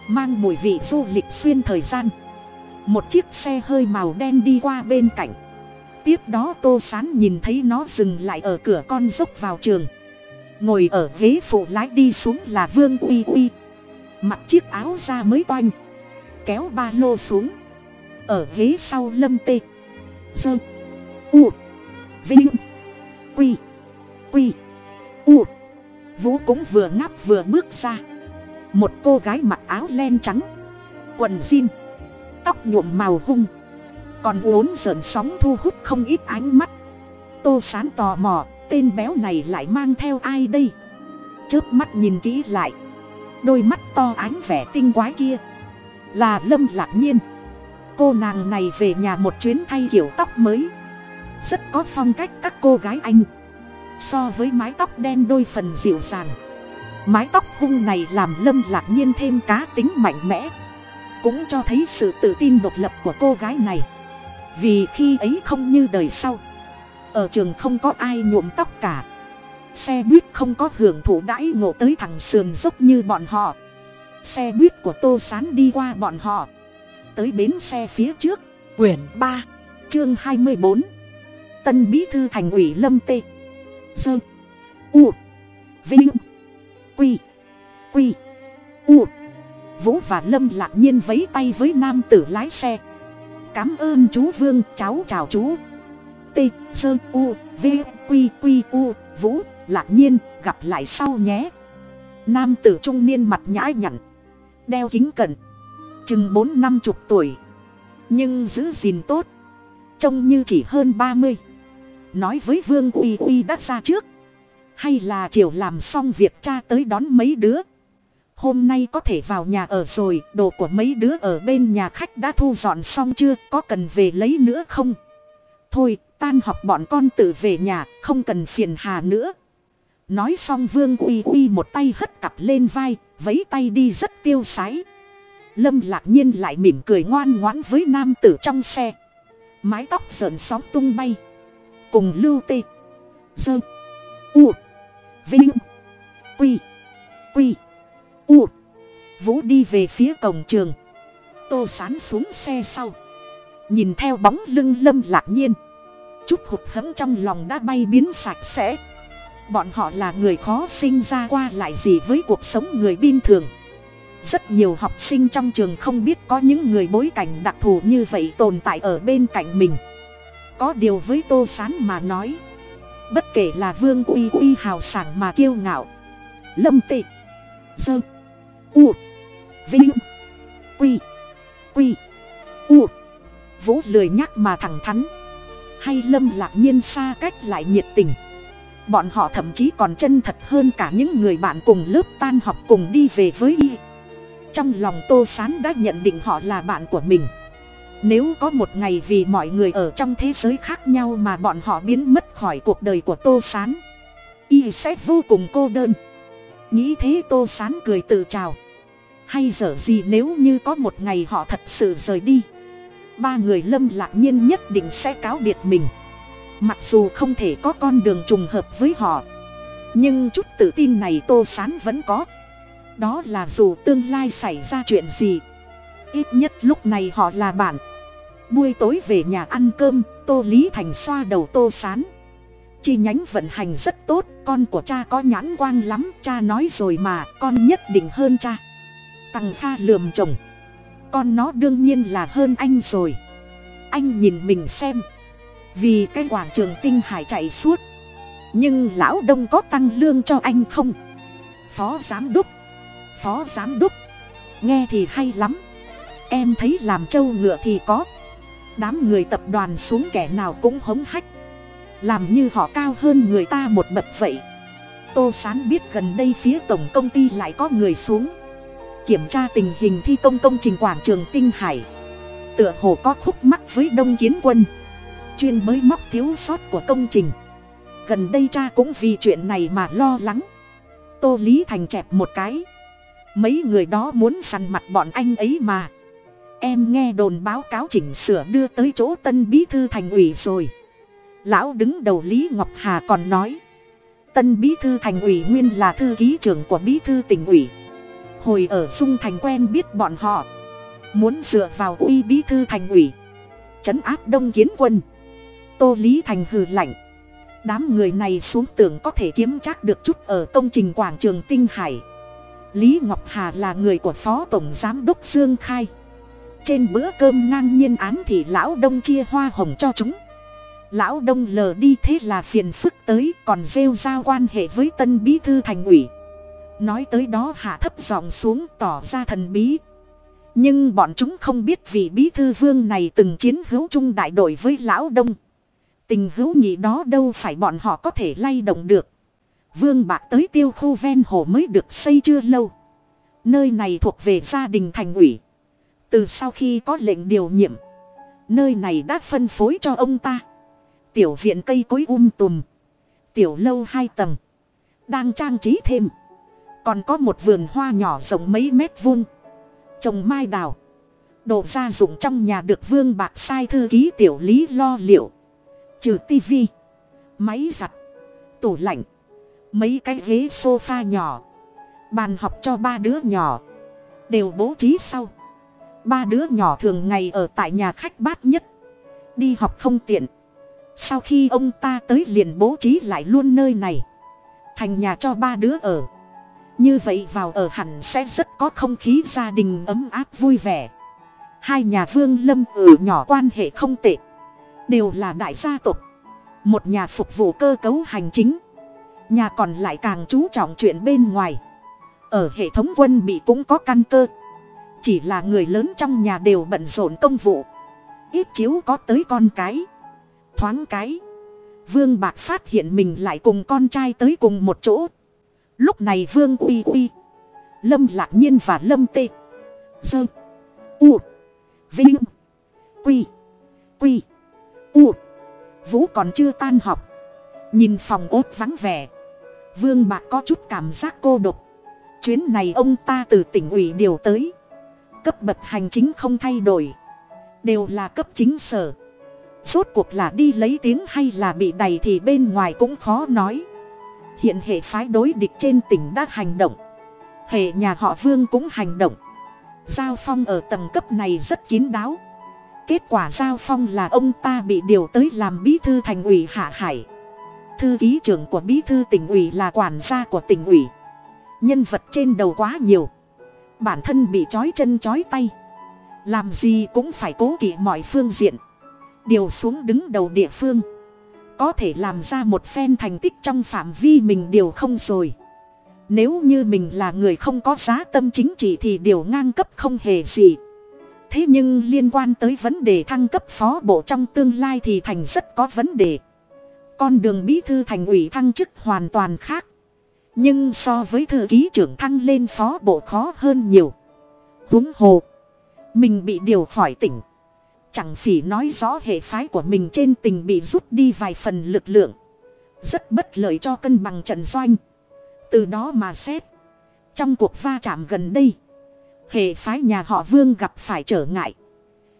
mang mùi vị du lịch xuyên thời gian. Một chiếc xe hơi màu đen đi qua bên cạnh. Tiếp đó tô sán nhìn thấy nó dừng lại ở cửa con dốc vào trường. Ngồi ở ghế phụ lái đi xuống là vương uy uy. Mặc chiếc áo da mới toanh, kéo ba lô xuống. Ở ghế sau lâm tê. Dơ. U. Vinh. Quy. Quy. U. Vũ cũng vừa ngáp vừa bước ra một cô gái mặc áo len trắng, quần jean, tóc nhuộm màu hung, còn vốn sờn sóng thu hút không ít ánh mắt. Tô sán tò mò, tên béo này lại mang theo ai đây? Chớp mắt nhìn kỹ lại, đôi mắt to ánh vẻ tinh quái kia là lâm lạc nhiên. Cô nàng này về nhà một chuyến thay kiểu tóc mới, rất có phong cách các cô gái anh. So với mái tóc đen đôi phần dịu dàng mái tóc hung này làm lâm lạc nhiên thêm cá tính mạnh mẽ. Cũng cho thấy sự tự tin độc lập của cô gái này. Vì khi ấy không như đời sau, ở trường không có ai nhuộm tóc cả. Xe buýt không có hưởng thụ đãi ngộ tới thằng sườn dốc như bọn họ. Xe buýt của tô sán đi qua bọn họ. Tới bến xe phía trước, quyển ba, chương hai mươi bốn. Tân bí thư thành ủy lâm tê. Dơ u. Vinh quy. Quy. U. Vũ và lâm lạc nhiên vấy tay với nam tử lái xe. Cảm ơn chú vương, cháu chào chú. T sơ u, v, q q, u, vũ, lạc nhiên, gặp lại sau nhé. Nam tử trung niên mặt nhãi nhặn, đeo kính cận, chừng bốn năm chục tuổi, nhưng giữ gìn tốt, trông như chỉ hơn ba mươi. Nói với vương uy uy đã ra trước hay là chiều làm xong việc cha tới đón mấy đứa? Hôm nay có thể vào nhà ở rồi, đồ của mấy đứa ở bên nhà khách đã thu dọn xong chưa, có cần về lấy nữa không? Thôi, tan học bọn con tự về nhà, không cần phiền hà nữa. Nói xong vương uy uy một tay hất cặp lên vai vấy tay đi rất tiêu sái. Lâm lạc nhiên lại mỉm cười ngoan ngoãn với nam tử trong xe. Mái tóc rợn sóng tung bay. Cùng lưu tê. Dơ. U vinh. Quy. Quy. U. Vũ đi về phía cổng trường. Tô sán xuống xe sau. Nhìn theo bóng lưng lâm lạc nhiên. Chút hụt hẫng trong lòng đã bay biến sạch sẽ. Bọn họ là người khó sinh ra qua lại gì với cuộc sống người bình thường. Rất nhiều học sinh trong trường không biết có những người bối cảnh đặc thù như vậy tồn tại ở bên cạnh mình. Có điều với tô s á n mà nói bất kể là vương uy uy hào sảng mà kiêu ngạo. Lâm tị. Dơ u. Vinh. Quy. Quy. U. Vũ lười nhắc mà thẳng thắn. Hay lâm lạc nhiên xa cách lại nhiệt tình. Bọn họ thậm chí còn chân thật hơn cả những người bạn cùng lớp tan học cùng đi về với y. Trong lòng tô s á n đã nhận định họ là bạn của mình nếu có một ngày vì mọi người ở trong thế giới khác nhau mà bọn họ biến mất khỏi cuộc đời của tô s á n y sẽ vô cùng cô đơn. Nghĩ thế tô s á n cười tự trào hay dở gì nếu như có một ngày họ thật sự rời đi? Ba người lâm lạc nhiên nhất định sẽ cáo biệt mình. Mặc dù không thể có con đường trùng hợp với họ, nhưng chút tự tin này tô sán vẫn có. Đó là dù tương lai xảy ra chuyện gì ít nhất lúc này họ là bạn. Buổi tối về nhà ăn cơm, tô lý thành xoa đầu tô sán. Chi nhánh vận hành rất tốt, con của cha có nhãn quang lắm, cha nói rồi mà, con nhất định hơn cha. Tằng kha lườm chồng. Con nó đương nhiên là hơn anh rồi. Anh nhìn mình xem. Vì cái quảng trường tinh hải chạy suốt. Nhưng lão đông có tăng lương cho anh không? Phó giám đốc. Phó giám đốc. Nghe thì hay lắm em thấy làm trâu ngựa thì có. Đám người tập đoàn xuống kẻ nào cũng hống hách. Làm như họ cao hơn người ta một bậc vậy. Tô sán biết gần đây phía tổng công ty lại có người xuống. Kiểm tra tình hình thi công công trình quảng trường tinh hải. Tựa hồ có khúc mắc với đông kiến quân. Chuyên mới móc thiếu sót của công trình. Gần đây cha cũng vì chuyện này mà lo lắng. Tô lý thành chẹp một cái. Mấy người đó muốn săn mặt bọn anh ấy mà em nghe đồn báo cáo chỉnh sửa đưa tới chỗ tân bí thư thành ủy rồi. Lão đứng đầu lý ngọc hà còn nói, tân bí thư thành ủy nguyên là thư ký trưởng của bí thư tỉnh ủy. Hồi ở dung thành quen biết bọn họ, muốn dựa vào uy bí thư thành ủy, trấn áp đông kiến quân. Tô lý thành hừ lạnh, đám người này xuống tưởng có thể kiếm chắc được chút ở công trình quảng trường tinh hải. Lý ngọc hà là người của phó tổng giám đốc dương khai trên bữa cơm ngang nhiên án thì lão đông chia hoa hồng cho chúng. Lão đông lờ đi thế là phiền phức tới, còn rêu giao quan hệ với tân bí thư thành ủy. Nói tới đó hạ thấp giọng xuống tỏ ra thần bí. Nhưng bọn chúng không biết vị bí thư vương này từng chiến hữu chung đại đội với lão đông. Tình hữu nhị đó đâu phải bọn họ có thể lay động được. Vương bạc tới tiêu khu ven hồ mới được xây chưa lâu. Nơi này thuộc về gia đình thành ủy từ sau khi có lệnh điều nhiệm, nơi này đã phân phối cho ông ta. Tiểu viện cây cối um tùm, tiểu lâu hai tầng, đang trang trí thêm. Còn có một vườn hoa nhỏ rộng mấy mét vuông, trồng mai đào. Đồ gia dụng trong nhà được vương bạc sai thư ký tiểu lý lo liệu. Trừ tivi, máy giặt, tủ lạnh, mấy cái ghế sofa nhỏ. Bàn học cho ba đứa nhỏ, đều bố trí sau ba đứa nhỏ thường ngày ở tại nhà khách bát nhất. Đi học không tiện. Sau khi ông ta tới liền bố trí lại luôn nơi này. Thành nhà cho ba đứa ở. Như vậy vào ở hẳn sẽ rất có không khí gia đình ấm áp vui vẻ. Hai nhà vương lâm ở nhỏ quan hệ không tệ. Đều là đại gia tộc. Một nhà phục vụ cơ cấu hành chính. Nhà còn lại càng chú trọng chuyện bên ngoài. Ở hệ thống quân bị cũng có căn cơ chỉ là người lớn trong nhà đều bận rộn công vụ. Ít chiếu có tới con cái. Thoáng cái. Vương bạc phát hiện mình lại cùng con trai tới cùng một chỗ. Lúc này vương uy uy. Lâm lạc nhiên và lâm tê. Dơ u. Vinh. Quy. Quy. U. Vũ còn chưa tan học. Nhìn phòng ốt vắng vẻ. Vương bạc có chút cảm giác cô độc. Chuyến này ông ta từ tỉnh ủy điều tới cấp bậc hành chính không thay đổi, đều là cấp chính sở. Rốt cuộc là đi lấy tiếng hay là bị đày thì bên ngoài cũng khó nói. Hiện hệ phái đối địch trên tỉnh đã hành động, hệ nhà họ vương cũng hành động. Giao phong ở tầng cấp này rất kín đáo. Kết quả giao phong là ông ta bị điều tới làm bí thư thành ủy hạ hải. Thư ký trưởng của bí thư tỉnh ủy là quản gia của tỉnh ủy. Nhân vật trên đầu quá nhiều bản thân bị trói chân trói tay. Làm gì cũng phải cố kỵ mọi phương diện. Điều xuống đứng đầu địa phương. Có thể làm ra một phen thành tích trong phạm vi mình điều không rồi. Nếu như mình là người không có giá tâm chính trị thì điều ngang cấp không hề gì. Thế nhưng liên quan tới vấn đề thăng cấp phó bộ trong tương lai thì thành rất có vấn đề. Con đường bí thư thành ủy thăng chức hoàn toàn khác nhưng so với thư ký trưởng thăng lên phó bộ khó hơn nhiều. Huống hồ, mình bị điều khỏi tỉnh. Chẳng phỉ nói rõ hệ phái của mình trên tình bị rút đi vài phần lực lượng. Rất bất lợi cho cân bằng trận doanh. Từ đó mà xét, trong cuộc va chạm gần đây, hệ phái nhà họ vương gặp phải trở ngại.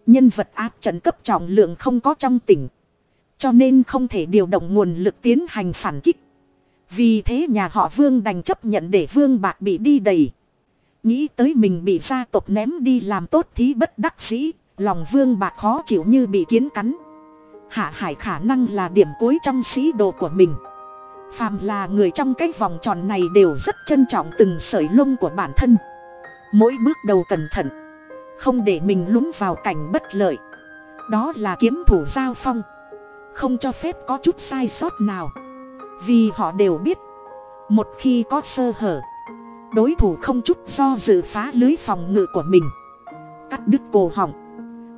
Nhân vật áp trận cấp trọng lượng không có trong tỉnh. Cho nên không thể điều động nguồn lực tiến hành phản kích vì thế nhà họ vương đành chấp nhận để vương bạc bị đi đầy. Nghĩ tới mình bị gia tộc ném đi làm tốt thí bất đắc dĩ, lòng vương bạc khó chịu như bị kiến cắn. Hạ hải khả năng là điểm cuối trong sĩ đồ của mình. Phàm là người trong cái vòng tròn này đều rất trân trọng từng sợi lông của bản thân. Mỗi bước đầu cẩn thận, không để mình lún vào cảnh bất lợi. Đó là kiếm thủ giao phong, không cho phép có chút sai sót nào vì họ đều biết, một khi có sơ hở, đối thủ không chút do dự phá lưới phòng ngự của mình. Cắt đứt cổ họng,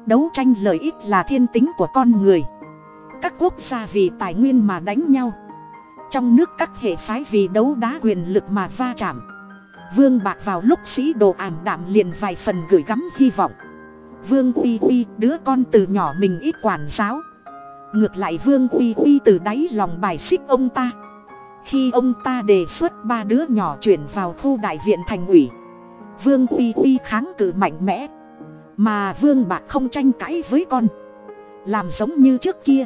đấu tranh lợi ích là thiên tính của con người. Các quốc gia vì tài nguyên mà đánh nhau, trong nước các hệ phái vì đấu đá quyền lực mà va chạm. Vương bạc vào lúc sĩ đồ ảm đạm liền vài phần gửi gắm hy vọng. Vương uy uy, đứa con từ nhỏ mình ít quản giáo ngược lại vương uy uy từ đáy lòng bài xích ông ta. Khi ông ta đề xuất ba đứa nhỏ chuyển vào khu đại viện thành ủy, vương uy uy kháng cự mạnh mẽ. Mà vương bạc không tranh cãi với con. Làm giống như trước kia.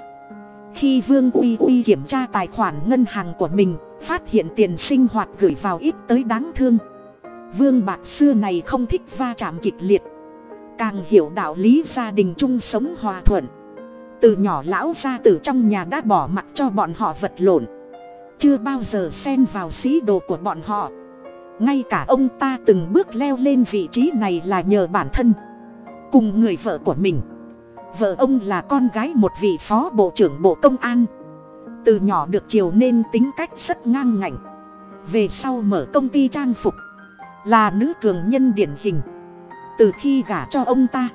Khi vương uy uy kiểm tra tài khoản ngân hàng của mình, phát hiện tiền sinh hoạt gửi vào ít tới đáng thương. Vương bạc xưa này không thích va chạm kịch liệt. Càng hiểu đạo lý gia đình chung sống hòa thuận từ nhỏ lão gia tử trong nhà đã bỏ mặt cho bọn họ vật lộn. Chưa bao giờ xen vào sĩ đồ của bọn họ. Ngay cả ông ta từng bước leo lên vị trí này là nhờ bản thân, cùng người vợ của mình. Vợ ông là con gái một vị phó bộ trưởng bộ công an. Từ nhỏ được chiều nên tính cách rất ngang ngạnh. Về sau mở công ty trang phục, là nữ cường nhân điển hình. Từ khi gả cho ông ta,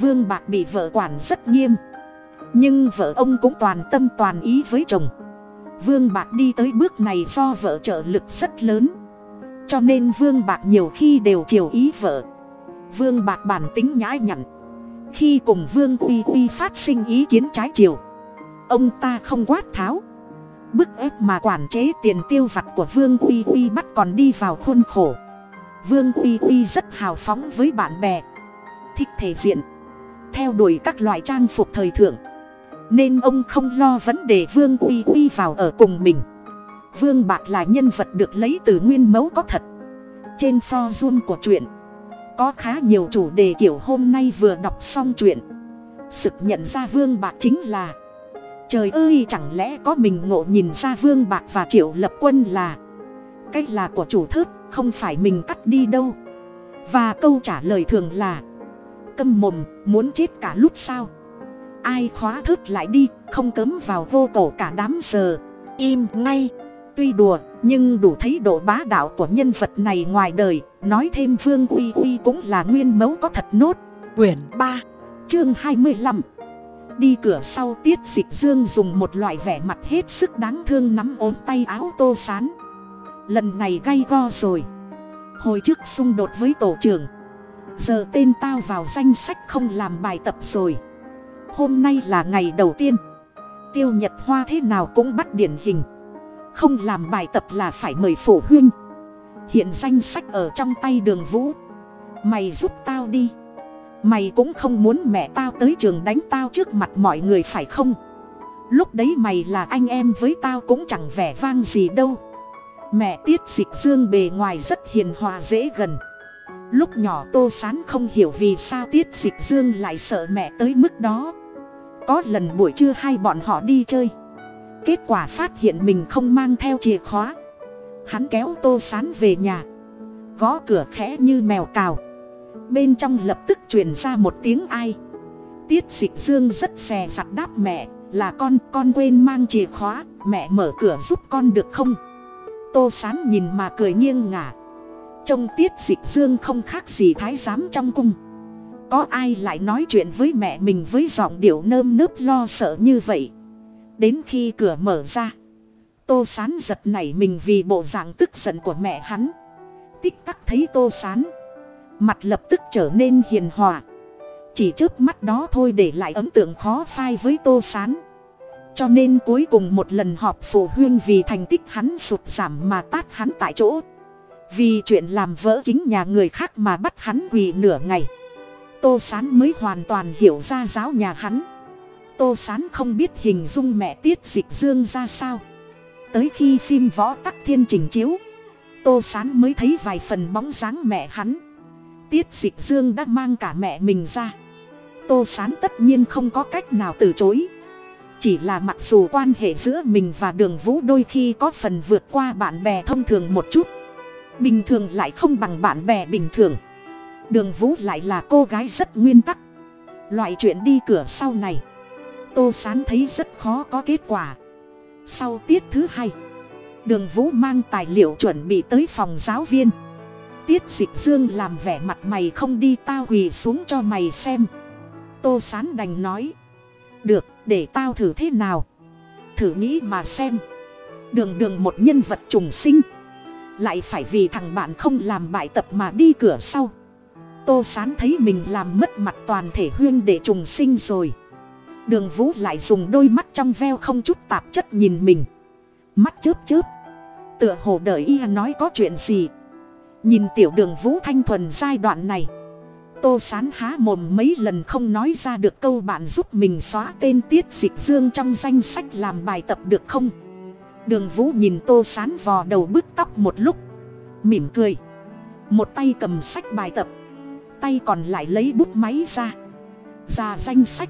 vương bạc bị vợ quản rất nghiêm nhưng vợ ông cũng toàn tâm toàn ý với chồng. Vương bạc đi tới bước này do vợ trợ lực rất lớn. Cho nên vương bạc nhiều khi đều chiều ý vợ. Vương bạc bản tính nhã nhặn. Khi cùng vương uy uy phát sinh ý kiến trái chiều, ông ta không quát tháo. Bức ép mà quản chế tiền tiêu vặt của vương uy uy bắt còn đi vào khuôn khổ. Vương uy uy rất hào phóng với bạn bè, thích thể diện, theo đuổi các loại trang phục thời thượng nên ông không lo vấn đề vương uy uy vào ở cùng mình. Vương bạc là nhân vật được lấy từ nguyên mẫu có thật. Trên pho zoom của truyện có khá nhiều chủ đề kiểu hôm nay vừa đọc xong truyện, sực nhận ra vương bạc chính là trời ơi chẳng lẽ có mình ngộ nhìn ra vương bạc và triệu lập quân là cái là của chủ thớt không phải mình cắt đi đâu? Và câu trả lời thường là câm mồm muốn chết cả lúc sao? Ai khóa thớt lại đi, không cấm vào vô cổ cả đám giờ. Im ngay. Tuy đùa, nhưng đủ thấy độ bá đạo của nhân vật này ngoài đời. Nói thêm vương uy uy cũng là nguyên mẫu có thật nốt. Quyển ba, chương hai mươi lăm. Đi cửa sau tiết dịch dương dùng một loại vẻ mặt hết sức đáng thương nắm ốm tay áo tô sán. Lần này gay go rồi. Hồi trước xung đột với tổ trưởng. Giờ tên tao vào danh sách không làm bài tập rồi hôm nay là ngày đầu tiên. Tiêu nhật hoa thế nào cũng bắt điển hình. Không làm bài tập là phải mời phổ huynh. Hiện danh sách ở trong tay đường vũ. Mày giúp tao đi. Mày cũng không muốn mẹ tao tới trường đánh tao trước mặt mọi người phải không? Lúc đấy mày là anh em với tao cũng chẳng vẻ vang gì đâu. Mẹ tiết dịch dương bề ngoài rất hiền hòa dễ gần lúc nhỏ tô sán không hiểu vì sao tiết dịch dương lại sợ mẹ tới mức đó. Có lần buổi trưa hai bọn họ đi chơi. Kết quả phát hiện mình không mang theo chìa khóa. Hắn kéo tô sán về nhà. Gõ cửa khẽ như mèo cào. Bên trong lập tức truyền ra một tiếng ai. Tiết dịch dương rất xè sặt đáp mẹ là con con quên mang chìa khóa, mẹ mở cửa giúp con được không? Tô sán nhìn mà cười nghiêng ngả trông tiết dịch dương không khác gì thái giám trong cung. Có ai lại nói chuyện với mẹ mình với giọng điệu nơm nớp lo sợ như vậy? Đến khi cửa mở ra, tô sán giật nảy mình vì bộ dạng tức giận của mẹ hắn. Tích tắc thấy tô sán, mặt lập tức trở nên hiền hòa. Chỉ trước mắt đó thôi để lại ấn tượng khó phai với tô sán. Cho nên cuối cùng một lần họp phụ huynh vì thành tích hắn sụt giảm mà tát hắn tại chỗ vì chuyện làm vỡ kính nhà người khác mà bắt hắn quỳ nửa ngày. Tô sán mới hoàn toàn hiểu ra giáo nhà hắn. Tô sán không biết hình dung mẹ tiết dịch dương ra sao. Tới khi phim võ tắc thiên trình chiếu, tô sán mới thấy vài phần bóng dáng mẹ hắn. Tiết dịch dương đã mang cả mẹ mình ra. Tô sán tất nhiên không có cách nào từ chối. Chỉ là mặc dù quan hệ giữa mình và đường vũ đôi khi có phần vượt qua bạn bè thông thường một chút bình thường lại không bằng bạn bè bình thường. Đường vũ lại là cô gái rất nguyên tắc. Loại chuyện đi cửa sau này, tô sán thấy rất khó có kết quả. Sau tiết thứ hai, đường vũ mang tài liệu chuẩn bị tới phòng giáo viên. Tiết dịch dương làm vẻ mặt mày không đi tao quỳ xuống cho mày xem. Tô sán đành nói, được, để tao thử thế nào? Thử nghĩ mà xem. Đường đường một nhân vật trùng sinh lại phải vì thằng bạn không làm bài tập mà đi cửa sau. Tô sán thấy mình làm mất mặt toàn thể huyên để trùng sinh rồi. Đường vũ lại dùng đôi mắt trong veo không chút tạp chất nhìn mình. Mắt chớp chớp. Tựa hồ đợi y nói có chuyện gì. Nhìn tiểu đường vũ thanh thuần giai đoạn này. Tô sán há mồm mấy lần không nói ra được câu bạn giúp mình xóa tên tiết dịch dương trong danh sách làm bài tập được không? Đường vũ nhìn tô sán vò đầu bứt tóc một lúc, mỉm cười. Một tay cầm sách bài tập, tay còn lại lấy bút máy ra ra danh sách.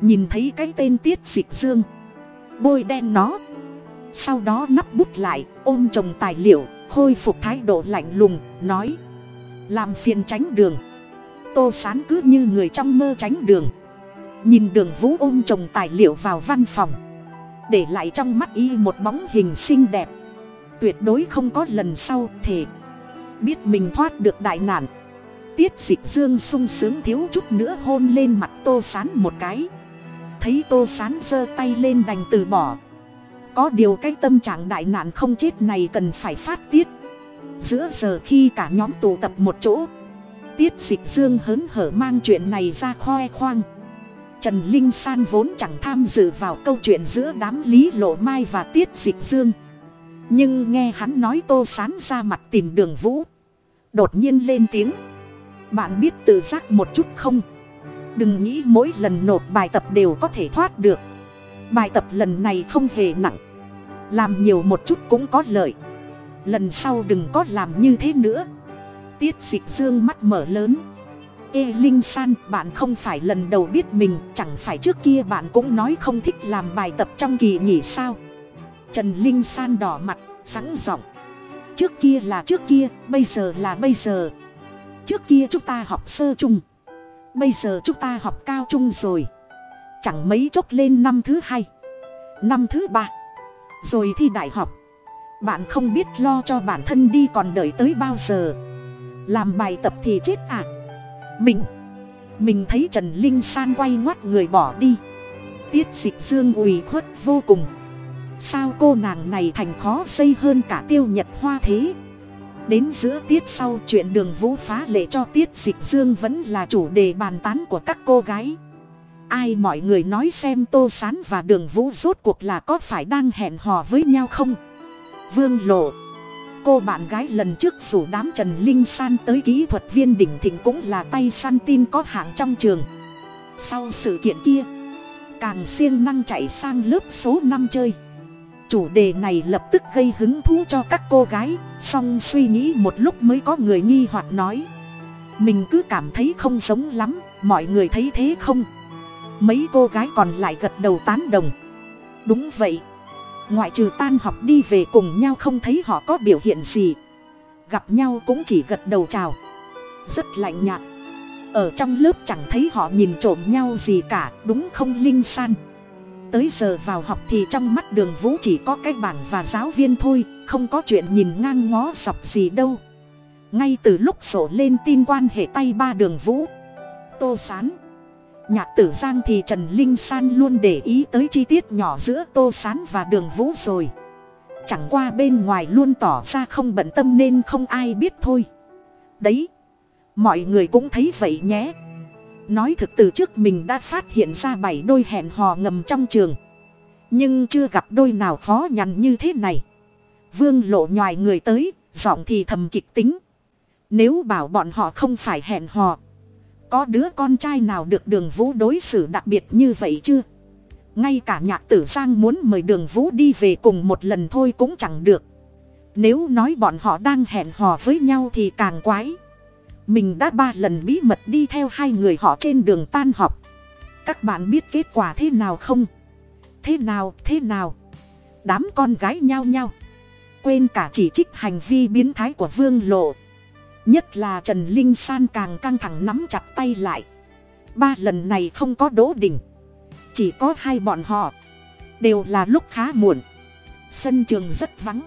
Nhìn thấy cái tên tiết dịch dương, bôi đen nó. Sau đó nắp bút lại, ôm chồng tài liệu, khôi phục thái độ lạnh lùng, nói, làm phiền tránh đường. Tô sán cứ như người trong mơ tránh đường. Nhìn đường vũ ôm chồng tài liệu vào văn phòng để lại trong mắt y một bóng hình xinh đẹp. Tuyệt đối không có lần sau thể biết mình thoát được đại nạn. Tiết dịch dương sung sướng thiếu chút nữa hôn lên mặt tô sán một cái. Thấy tô sán giơ tay lên đành từ bỏ. Có điều cái tâm trạng đại nạn không chết này cần phải phát tiết. Giữa giờ khi cả nhóm tụ tập một chỗ, tiết dịch dương hớn hở mang chuyện này ra khoe khoang trần linh san vốn chẳng tham dự vào câu chuyện giữa đám lý lộ mai và tiết dịch dương. Nhưng nghe hắn nói tô sán ra mặt tìm đường vũ. Đột nhiên lên tiếng. Bạn biết tự giác một chút không? Đừng nghĩ mỗi lần nộp bài tập đều có thể thoát được. Bài tập lần này không hề nặng. Làm nhiều một chút cũng có lợi. Lần sau đừng có làm như thế nữa. Tiết dịch dương mắt mở lớn ê linh san, bạn không phải lần đầu biết mình, chẳng phải trước kia bạn cũng nói không thích làm bài tập trong kỳ nghỉ sao? Trần linh san đỏ mặt, sẵn giọng. Trước kia là trước kia, bây giờ là bây giờ. Trước kia chúng ta học sơ chung bây giờ chúng ta học cao trung rồi. Chẳng mấy chốc lên năm thứ hai, năm thứ ba. Rồi thi đại học. Bạn không biết lo cho bản thân đi còn đợi tới bao giờ. Làm bài tập thì chết à? Mình. Mình thấy trần linh san quay ngoắt người bỏ đi. Tiết dịch dương ủy khuất vô cùng. Sao cô nàng này thành khó xây hơn cả tiêu nhật hoa thế? Đến giữa tiết sau chuyện đường vũ phá lệ cho tiết dịch dương vẫn là chủ đề bàn tán của các cô gái. Ai mọi người nói xem tô s á n và đường vũ rốt cuộc là có phải đang hẹn hò với nhau không? Vương lộ cô bạn gái lần trước rủ đám trần linh san tới kỹ thuật viên đỉnh thịnh cũng là tay săn tin có hạng trong trường. Sau sự kiện kia, càng siêng năng chạy sang lớp số năm chơi. Chủ đề này lập tức gây hứng thú cho các cô gái, song suy nghĩ một lúc mới có người nghi hoặc nói. Mình cứ cảm thấy không giống lắm, mọi người thấy thế không? Mấy cô gái còn lại gật đầu tán đồng. Đúng vậy ngoại trừ tan học đi về cùng nhau không thấy họ có biểu hiện gì. Gặp nhau cũng chỉ gật đầu chào. Rất lạnh nhạt. Ở trong lớp chẳng thấy họ nhìn trộm nhau gì cả, đúng không linh san? Tới giờ vào học thì trong mắt đường vũ chỉ có cái bảng và giáo viên thôi, không có chuyện nhìn ngang ngó dọc gì đâu. Ngay từ lúc sổ lên tin quan hệ tay ba đường vũ, tô sán nhạc tử giang thì trần linh san luôn để ý tới chi tiết nhỏ giữa tô s á n và đường vũ rồi. Chẳng qua bên ngoài luôn tỏ ra không bận tâm nên không ai biết thôi. Đấy, mọi người cũng thấy vậy nhé. Nói thực từ trước mình đã phát hiện ra bảy đôi hẹn hò ngầm trong trường. Nhưng chưa gặp đôi nào khó nhằn như thế này. Vương lộ nhoài người tới, giọng thì thầm kịch tính. Nếu bảo bọn họ không phải hẹn hò có đứa con trai nào được đường vũ đối xử đặc biệt như vậy chưa? Ngay cả nhạc tử giang muốn mời đường vũ đi về cùng một lần thôi cũng chẳng được. Nếu nói bọn họ đang hẹn hò với nhau thì càng quái. Mình đã ba lần bí mật đi theo hai người họ trên đường tan học. Các bạn biết kết quả thế nào không? Thế nào thế nào? Đám con gái nhao nhao. Quên cả chỉ trích hành vi biến thái của vương lộ nhất là trần linh san càng căng thẳng nắm chặt tay lại. Ba lần này không có đỗ đình chỉ có hai bọn họ. Đều là lúc khá muộn. Sân trường rất vắng.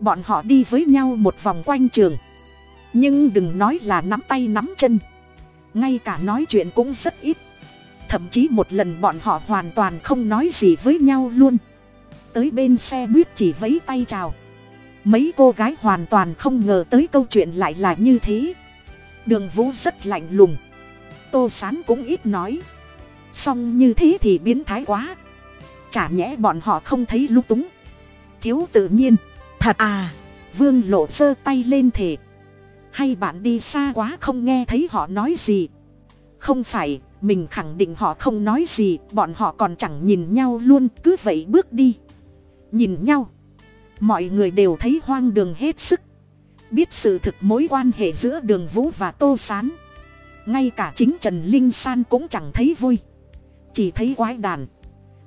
Bọn họ đi với nhau một vòng quanh trường. Nhưng đừng nói là nắm tay nắm chân. Ngay cả nói chuyện cũng rất ít. Thậm chí một lần bọn họ hoàn toàn không nói gì với nhau luôn. Tới bên xe buýt chỉ vấy tay chào mấy cô gái hoàn toàn không ngờ tới câu chuyện lại là như thế. Đường vũ rất lạnh lùng. Tô sán cũng ít nói. Song như thế thì biến thái quá. Chả nhẽ bọn họ không thấy lung túng. Thiếu tự nhiên. Thật à vương lộ giơ tay lên thể hay bạn đi xa quá không nghe thấy họ nói gì? Không phải, mình khẳng định họ không nói gì, bọn họ còn chẳng nhìn nhau luôn, cứ vậy bước đi. Nhìn nhau mọi người đều thấy hoang đường hết sức. Biết sự thực mối quan hệ giữa đường vũ và tô s á n ngay cả chính trần linh san cũng chẳng thấy vui. Chỉ thấy quái đàn.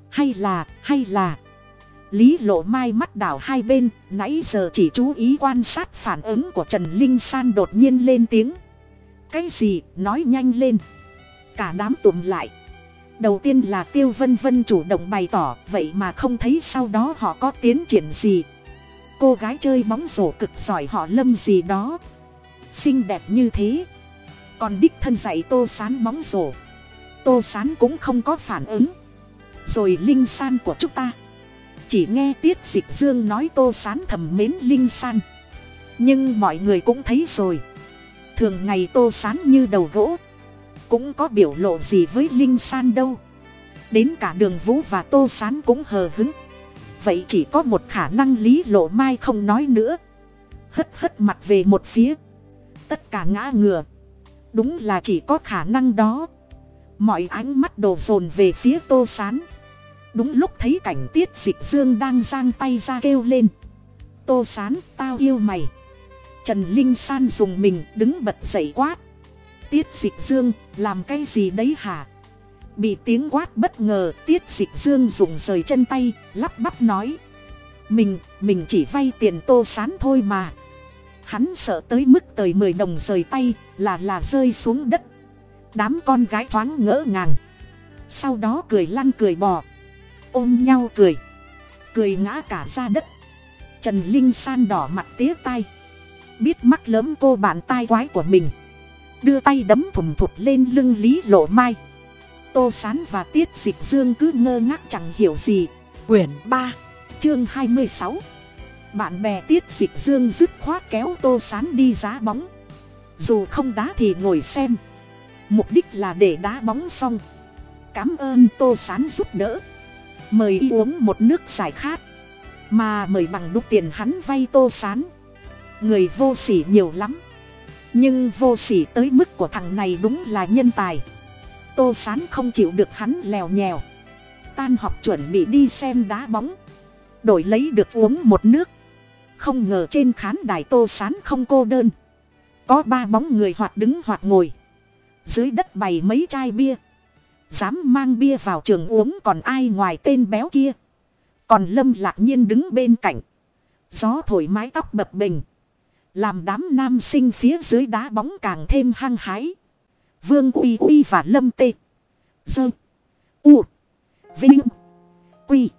Hay là hay là. Lý lộ mai mắt đảo hai bên, nãy giờ chỉ chú ý quan sát phản ứng của trần linh san đột nhiên lên tiếng. Cái gì, nói nhanh lên. Cả đám tụm lại. Đầu tiên là tiêu vân vân chủ động bày tỏ, vậy mà không thấy sau đó họ có tiến triển gì cô gái chơi bóng rổ cực giỏi họ lâm gì đó. Xinh đẹp như thế. Còn đích thân dạy tô sán bóng rổ. Tô sán cũng không có phản ứng. Rồi linh san của chúng ta. Chỉ nghe tiết dịch dương nói tô sán thầm mến linh san. Nhưng mọi người cũng thấy rồi. Thường ngày tô sán như đầu gỗ. Cũng có biểu lộ gì với linh san đâu. Đến cả đường vũ và tô sán cũng hờ hứng vậy chỉ có một khả năng lý lộ mai không nói nữa. Hất hất mặt về một phía. Tất cả ngã ngừa. Đúng là chỉ có khả năng đó. Mọi ánh mắt đổ dồn về phía tô s á n đúng lúc thấy cảnh tiết dịch dương đang giang tay ra kêu lên. Tô s á n tao yêu mày. Trần linh san dùng mình đứng bật dậy quát. Tiết dịch dương, làm cái gì đấy hả? Bị tiếng quát bất ngờ, tiết dịch dương dùng rời chân tay, lắp bắp nói. Mình mình chỉ vay tiền tô sán thôi mà. Hắn sợ tới mức tời mười đồng rời tay, là là rơi xuống đất. Đám con gái thoáng ngỡ ngàng. Sau đó cười lăn cười bò. Ôm nhau cười. Cười ngã cả ra đất. Trần linh san đỏ mặt tía tay biết mắc lớn cô bạn tai quái của mình. Đưa tay đấm thùm thụt lên lưng lý lộ mai tô sán và tiết dịch dương cứ ngơ ngác chẳng hiểu gì. Quyển ba, chương hai mươi sáu. Bạn bè tiết dịch dương dứt khoát kéo tô sán đi giá bóng. Dù không đá thì ngồi xem. Mục đích là để đá bóng xong. Cảm ơn tô sán giúp đỡ. Mời y uống một nước giải khát. Mà mời bằng đúc tiền hắn vay tô sán. Người vô s ỉ nhiều lắm. Nhưng vô s ỉ tới mức của thằng này đúng là nhân tài tô sán không chịu được hắn lèo nhèo. Tan học chuẩn bị đi xem đá bóng. Đổi lấy được uống một nước. Không ngờ trên khán đài tô sán không cô đơn. Có ba bóng người hoạt đứng hoạt ngồi. Dưới đất bày mấy chai bia. Dám mang bia vào trường uống còn ai ngoài tên béo kia. Còn lâm lạc nhiên đứng bên cạnh. Gió thổi mái tóc bập bình làm đám nam sinh phía dưới đá bóng càng thêm hăng hái. Vương Uy Uy và Lâm Tê. Dơ. U. Vinh. Quy.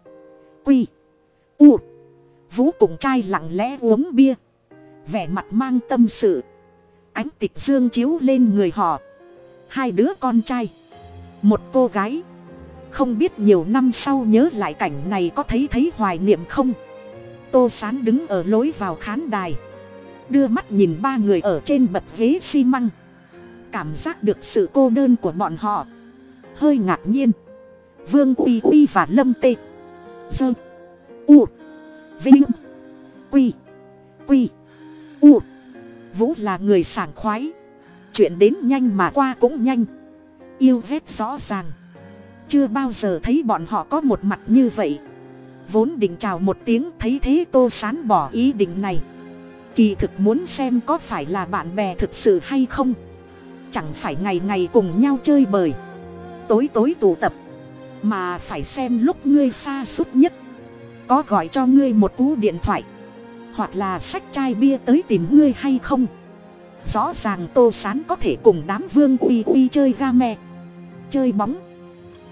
Quy. U. Vũ cùng trai lặng lẽ uống bia. Vẻ mặt mang tâm sự. Ánh tịch dương chiếu lên người họ. Hai đứa con trai. Một cô gái. Không biết nhiều năm sau nhớ lại cảnh này có thấy thấy hoài niệm không? Tô Sán đứng ở lối vào khán đài. Đưa mắt nhìn ba người ở trên bậc ghế xi măng cảm giác được sự cô đơn của bọn họ. Hơi ngạc nhiên. Vương uy uy và lâm tê. Dơ. U. Vinh. Quy. Quy. U. Vũ là người sảng khoái. Chuyện đến nhanh mà qua cũng nhanh. Yêu ghét rõ ràng. Chưa bao giờ thấy bọn họ có một mặt như vậy. Vốn định chào một tiếng thấy thế tô sán bỏ ý định này. Kỳ thực muốn xem có phải là bạn bè thực sự hay không chẳng phải ngày ngày cùng nhau chơi bời. Tối tối tụ tập. Mà phải xem lúc ngươi xa suốt nhất. Có gọi cho ngươi một cú điện thoại. Hoặc là sách chai bia tới tìm ngươi hay không. Rõ ràng tô sán có thể cùng đám vương uy uy chơi ga me. Chơi bóng.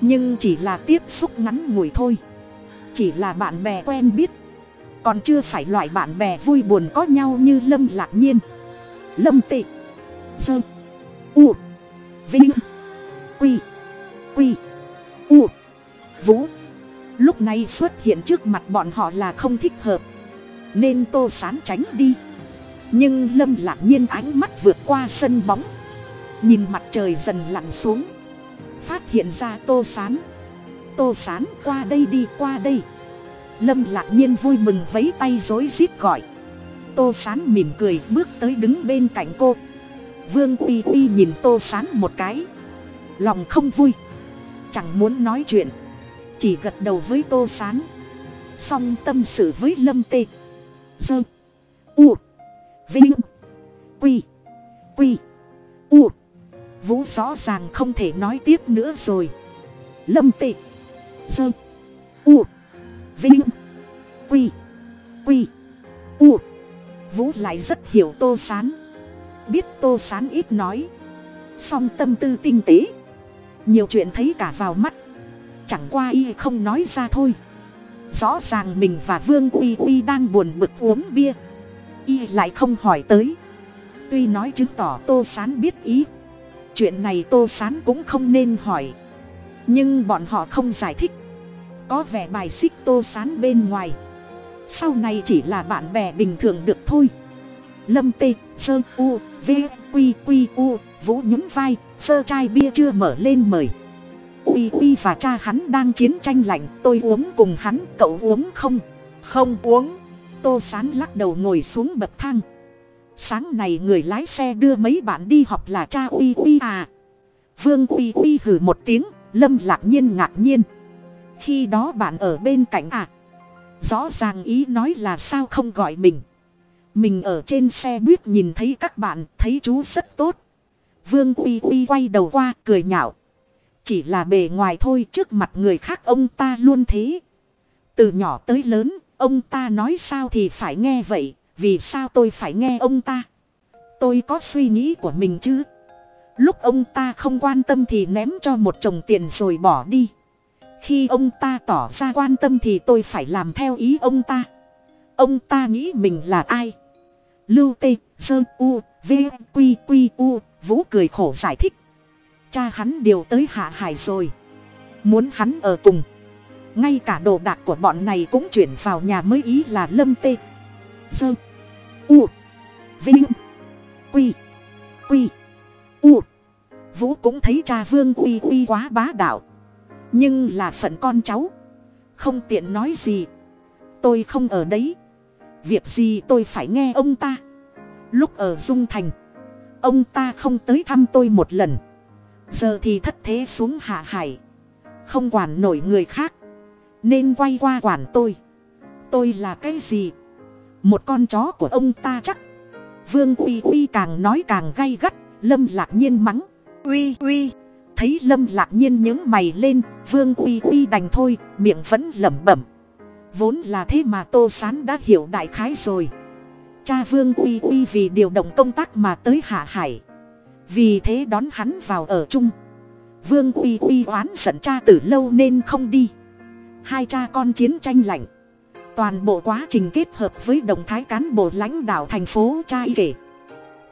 Nhưng chỉ là tiếp xúc ngắn ngủi thôi. Chỉ là bạn bè quen biết. Còn chưa phải loại bạn bè vui buồn có nhau như lâm lạc nhiên. Lâm tị. Sơn u, vinh, quy quy, u, vũ. Lúc này xuất hiện trước mặt bọn họ là không thích hợp, nên tô sán tránh đi. Nhưng lâm lạc nhiên ánh mắt vượt qua sân bóng, nhìn mặt trời dần lặn xuống, phát hiện ra tô sán. Tô sán, qua đây đi, qua đây. Lâm lạc nhiên vui mừng vấy tay rối rít gọi. Tô sán mỉm cười bước tới đứng bên cạnh cô vương uy uy nhìn tô sán một cái. Lòng không vui. Chẳng muốn nói chuyện. Chỉ gật đầu với tô sán. Song tâm sự với lâm tê. Dơ u. Vinh. Quy. Quy. U. Vũ rõ ràng không thể nói tiếp nữa rồi. Lâm tị dơ u. Vinh. Quy. Quy. U. Vũ lại rất hiểu tô sán biết tô sán ít nói. Song tâm tư tinh tế. Nhiều chuyện thấy cả vào mắt. Chẳng qua y không nói ra thôi. Rõ ràng mình và vương uy uy đang buồn bực uống bia. Y lại không hỏi tới. Tuy nói chứng tỏ tô sán biết ý. Chuyện này tô sán cũng không nên hỏi. Nhưng bọn họ không giải thích. Có vẻ bài xích tô sán bên ngoài. Sau này chỉ là bạn bè bình thường được thôi lâm tê sơ u v q q u vũ nhún vai sơ chai bia chưa mở lên mời. Uy uy và cha hắn đang chiến tranh lạnh tôi uống cùng hắn cậu uống không? Không uống. Tô sán lắc đầu ngồi xuống bậc thang. Sáng này người lái xe đưa mấy bạn đi học là cha uy uy à. Vương uy uy hử một tiếng lâm lạc nhiên ngạc nhiên. Khi đó bạn ở bên cạnh à. Rõ ràng ý nói là sao không gọi mình mình ở trên xe buýt nhìn thấy các bạn, thấy chú rất tốt. Vương uy uy quay đầu qua, cười nhạo. Chỉ là bề ngoài thôi, trước mặt người khác ông ta luôn thế. Từ nhỏ tới lớn, ông ta nói sao thì phải nghe vậy, vì sao tôi phải nghe ông ta? Tôi có suy nghĩ của mình chứ. Lúc ông ta không quan tâm thì ném cho một chồng tiền rồi bỏ đi. Khi ông ta tỏ ra quan tâm thì tôi phải làm theo ý ông ta. Ông ta nghĩ mình là ai? Lưu tê, sơ u, v q q u, vũ cười khổ giải thích. Cha hắn điều tới hạ hải rồi. Muốn hắn ở cùng. Ngay cả đồ đạc của bọn này cũng chuyển vào nhà mới ý là lâm tê. Sơ u vinh quy quy u. Vũ cũng thấy cha vương uy uy quá bá đạo. Nhưng là phận con cháu. Không tiện nói gì. Tôi không ở đấy việc gì tôi phải nghe ông ta? Lúc ở dung thành ông ta không tới thăm tôi một lần. Giờ thì thất thế xuống hạ hải không quản nổi người khác nên quay qua quản tôi. Tôi là cái gì? Một con chó của ông ta chắc. Vương uy uy càng nói càng gay gắt lâm lạc nhiên mắng. Uy uy. Thấy lâm lạc nhiên những mày lên vương uy uy đành thôi miệng vẫn lẩm bẩm vốn là thế mà tô sán đã hiểu đại khái rồi. Cha vương uy uy vì điều động công tác mà tới hạ hải. Vì thế đón hắn vào ở chung. Vương uy uy oán giận cha từ lâu nên không đi. Hai cha con chiến tranh lạnh. Toàn bộ quá trình kết hợp với động thái cán bộ lãnh đạo thành phố cha y kể.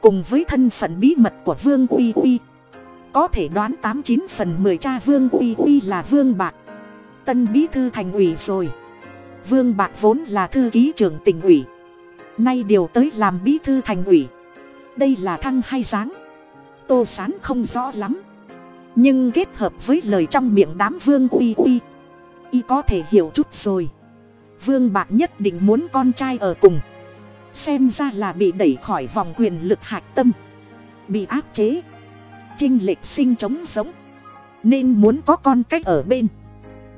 Cùng với thân phận bí mật của vương uy uy, có thể đoán tám chín phần mười cha vương uy uy là vương bạc. Tân bí thư thành ủy rồi vương bạc vốn là thư ký trưởng tỉnh ủy. Nay điều tới làm bí thư thành ủy. Đây là thăng hay dáng tô sán không rõ lắm. Nhưng kết hợp với lời trong miệng đám vương uy uy, y có thể hiểu chút rồi. Vương bạc nhất định muốn con trai ở cùng. Xem ra là bị đẩy khỏi vòng quyền lực hạch tâm. Bị áp chế. Chinh lệch sinh trống sống. Nên muốn có con cách ở bên.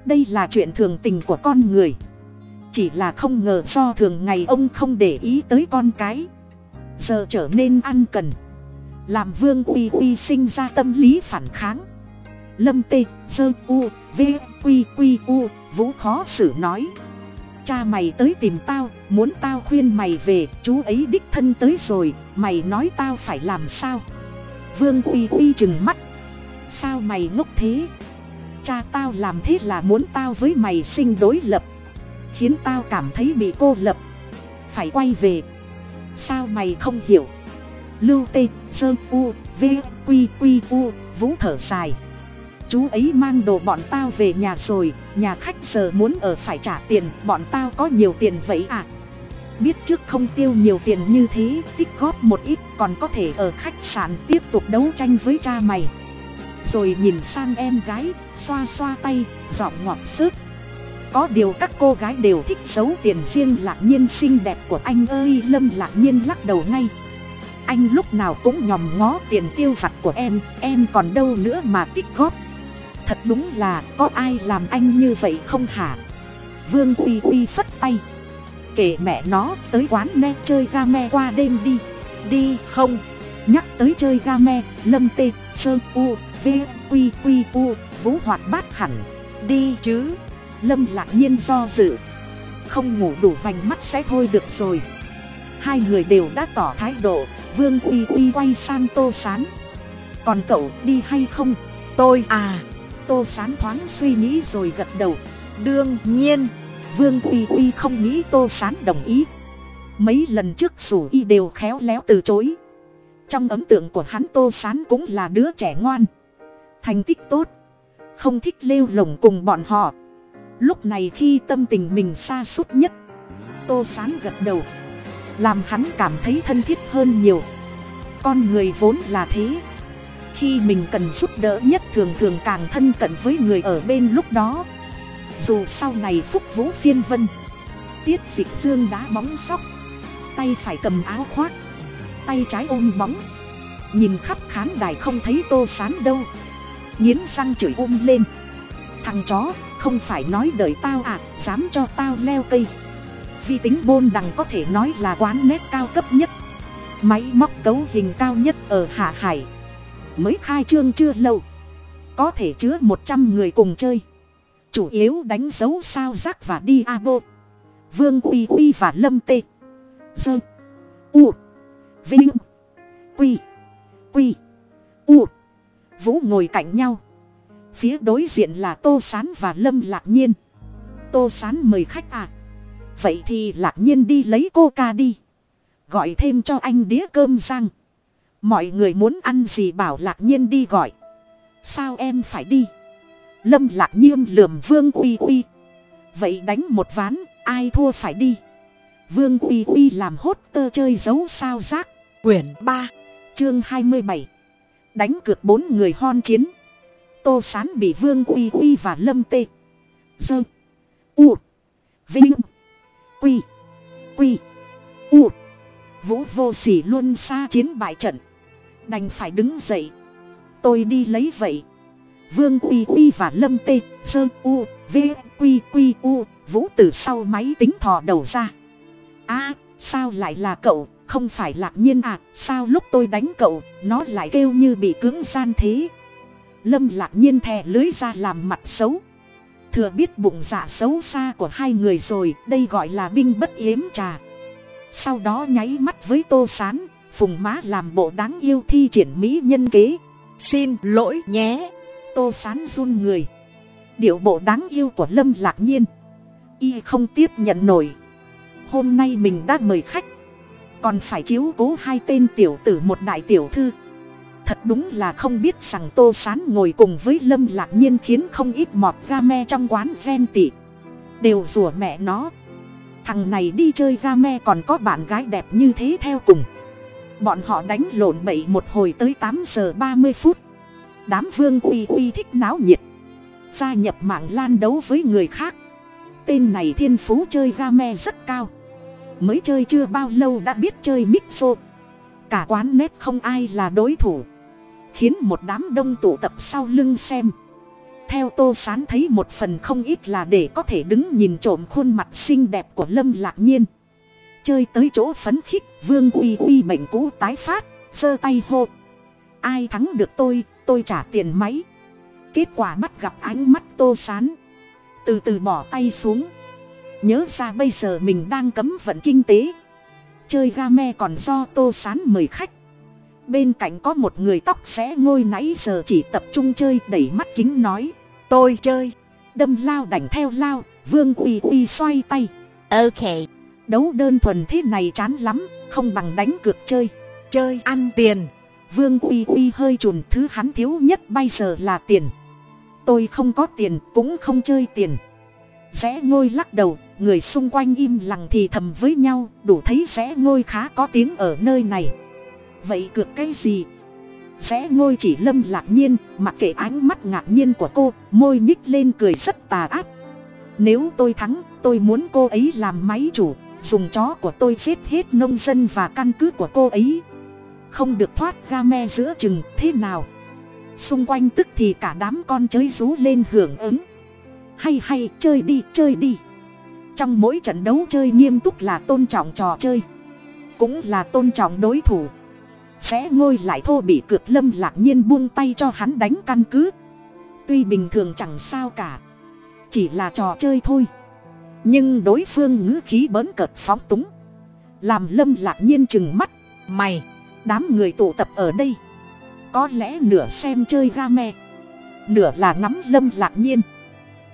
Đây là chuyện thường tình của con người chỉ là không ngờ do thường ngày ông không để ý tới con cái. Giờ trở nên ăn cần. Làm vương uy uy sinh ra tâm lý phản kháng. Lâm tê, sơ, u, v q q u, vũ khó xử nói. Cha mày tới tìm tao, muốn tao khuyên mày về, chú ấy đích thân tới rồi, mày nói tao phải làm sao? Vương uy uy chừng mắt. Sao mày ngốc thế? Cha tao làm thế là muốn tao với mày sinh đối lập khiến tao cảm thấy bị cô lập. Phải quay về. Sao mày không hiểu? Lưu tê sơ u, v q q u, vũ thở dài. Chú ấy mang đồ bọn tao về nhà rồi, nhà khách giờ muốn ở phải trả tiền, bọn tao có nhiều tiền vậy à? Biết trước không tiêu nhiều tiền như thế, tích góp một ít, còn có thể ở khách sạn tiếp tục đấu tranh với cha mày. Rồi nhìn sang em gái, xoa xoa tay, giọng ngọt xớt có điều các cô gái đều thích xấu tiền riêng lạc nhiên xinh đẹp của anh ơi, lâm lạc nhiên lắc đầu ngay. Anh lúc nào cũng nhòm ngó tiền tiêu vặt của em em còn đâu nữa mà tích góp. Thật đúng là có ai làm anh như vậy không hả? Vương uy uy phất tay. Kể mẹ nó tới quán ne chơi ga me qua đêm đi. Đi không? Nhắc tới chơi ga me, lâm tê sơ u, v q q u, vũ hoạt bát hẳn. Đi chứ? Lâm lạc nhiên do dự. Không ngủ đủ vành mắt sẽ thôi được rồi. Hai người đều đã tỏ thái độ, vương uy uy quay sang tô sán. Còn cậu đi hay không? Tôi à. Tô sán thoáng suy nghĩ rồi gật đầu. Đương nhiên. Vương uy uy không nghĩ tô sán đồng ý. Mấy lần trước dù y đều khéo léo từ chối. Trong ấn tượng của hắn tô sán cũng là đứa trẻ ngoan. Thành tích tốt. Không thích lêu lồng cùng bọn họ lúc này khi tâm tình mình xa suốt nhất, tô sán gật đầu, làm hắn cảm thấy thân thiết hơn nhiều. Con người vốn là thế. Khi mình cần giúp đỡ nhất thường thường càng thân cận với người ở bên lúc đó. Dù sau này phúc vũ phiên vân, tiết dịch dương đá bóng sóc. Tay phải cầm áo khoác, tay trái ôm bóng. Nhìn khắp khán đài không thấy tô sán đâu. Nghiến răng chửi ôm lên. Thằng chó không phải nói đợi tao à dám cho tao leo cây. Vi tính bôn đằng có thể nói là quán nét cao cấp nhất. Máy móc cấu hình cao nhất ở hạ hải. Mới khai trương chưa lâu. Có thể chứa một trăm người cùng chơi. Chủ yếu đánh dấu sao rác và đi a bô vương uy uy và lâm tê. Dơ u. Vinh. Quy. Quy. U. Vũ ngồi cạnh nhau phía đối diện là tô s á n và lâm lạc nhiên. Tô s á n mời khách à? Vậy thì lạc nhiên đi lấy cô ca đi. Gọi thêm cho anh đĩa cơm rang. Mọi người muốn ăn gì bảo lạc nhiên đi gọi. Sao em phải đi? Lâm lạc nhiên lườm vương uy uy. Vậy đánh một ván, ai thua phải đi. Vương uy uy làm hốt tơ chơi dấu sao giác. Quyển ba, chương hai mươi bảy. Đánh cược bốn người hon chiến tô sán bị vương uy uy và lâm tê, dơ, u, vinh, quy quy, u. Vũ vô s ỉ luôn xa chiến bại trận. Đành phải đứng dậy. Tôi đi lấy vậy. Vương uy uy và lâm tê, dơ, u, v, quy quy, u. Vũ từ sau máy tính thò đầu ra. A, sao lại là cậu? Không phải lạc nhiên à? Sao lúc tôi đánh cậu, nó lại kêu như bị cưỡng gian thế? Lâm lạc nhiên thè lưới ra làm mặt xấu. Thừa biết bụng dạ xấu xa của hai người rồi, đây gọi là binh bất yếm trà. Sau đó nháy mắt với tô s á n phùng má làm bộ đáng yêu thi triển mỹ nhân kế. Xin lỗi nhé. Tô s á n run người. Điệu bộ đáng yêu của lâm lạc nhiên. Y không tiếp nhận nổi. Hôm nay mình đã mời khách. Còn phải chiếu cố hai tên tiểu tử một đại tiểu thư thật đúng là không biết rằng tô sán ngồi cùng với lâm lạc nhiên khiến không ít mọt ga me trong quán ven tị đều rủa mẹ nó. Thằng này đi chơi ga me còn có bạn gái đẹp như thế theo cùng. Bọn họ đánh lộn bậy một hồi tới tám giờ ba mươi phút. Đám vương uy uy thích náo nhiệt. Gia nhập mạng lan đấu với người khác. Tên này thiên phú chơi ga me rất cao. Mới chơi chưa bao lâu đã biết chơi mixo. Cả quán nét không ai là đối thủ khiến một đám đông tụ tập sau lưng xem. Theo tô sán thấy một phần không ít là để có thể đứng nhìn trộm khuôn mặt xinh đẹp của lâm lạc nhiên. Chơi tới chỗ phấn khích, vương uy uy bệnh cũ tái phát, giơ tay hô. Ai thắng được tôi tôi trả tiền máy. Kết quả bắt gặp ánh mắt tô sán. Từ từ bỏ tay xuống. Nhớ ra bây giờ mình đang cấm vận kinh tế. Chơi ga me còn do tô sán mời khách bên cạnh có một người tóc xé ngôi nãy giờ chỉ tập trung chơi đẩy mắt kính nói tôi chơi. Đâm lao đành theo lao vương uy uy xoay tay. Ok. Đấu đơn thuần thế này chán lắm không bằng đánh cược chơi. Chơi ăn tiền. Vương uy uy hơi chùn thứ hắn thiếu nhất bây giờ là tiền. Tôi không có tiền cũng không chơi tiền. Rẽ ngôi lắc đầu người xung quanh im lặng thì thầm với nhau đủ thấy rẽ ngôi khá có tiếng ở nơi này vậy cược cái gì? Rẽ ngôi chỉ lâm lạc nhiên mặc kệ ánh mắt ngạc nhiên của cô, môi nhích lên cười rất tà ác. Nếu tôi thắng, tôi muốn cô ấy làm máy chủ, dùng chó của tôi giết hết nông dân và căn cứ của cô ấy. Không được thoát ga me giữa chừng, thế nào? Xung quanh tức thì cả đám con chơi rú lên hưởng ứng. Hay hay, chơi đi chơi đi. Trong mỗi trận đấu chơi nghiêm túc là tôn trọng trò chơi. Cũng là tôn trọng đối thủ sẽ ngôi lại thô bị cược lâm lạc nhiên buông tay cho hắn đánh căn cứ. Tuy bình thường chẳng sao cả, chỉ là trò chơi thôi. Nhưng đối phương ngữ khí bớn cợt phóng túng. Làm lâm lạc nhiên chừng mắt, mày, đám người tụ tập ở đây. Có lẽ nửa xem chơi ga me, nửa là ngắm lâm lạc nhiên.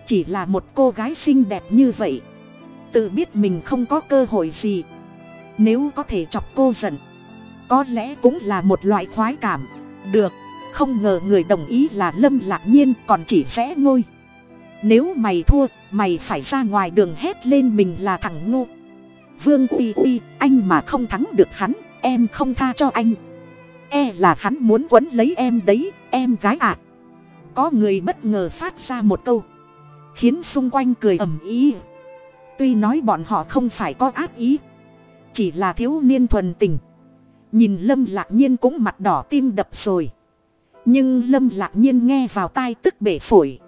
Chỉ là một cô gái xinh đẹp như vậy, tự biết mình không có cơ hội gì. Nếu có thể chọc cô giận có lẽ cũng là một loại khoái cảm. Được, không ngờ người đồng ý là lâm lạc nhiên còn chỉ vẽ ngôi. Nếu mày thua, mày phải ra ngoài đường hét lên mình là thằng ngu. Vương uy uy, anh mà không thắng được hắn, em không tha cho anh. E là hắn muốn quấn lấy em đấy, em gái ạ. À. có người bất ngờ phát ra một câu, khiến xung quanh cười ầm ý tuy nói bọn họ không phải có ác ý, chỉ là thiếu niên thuần tình nhìn lâm lạc nhiên cũng mặt đỏ tim đập rồi. Nhưng lâm lạc nhiên nghe vào tai tức bể phổi.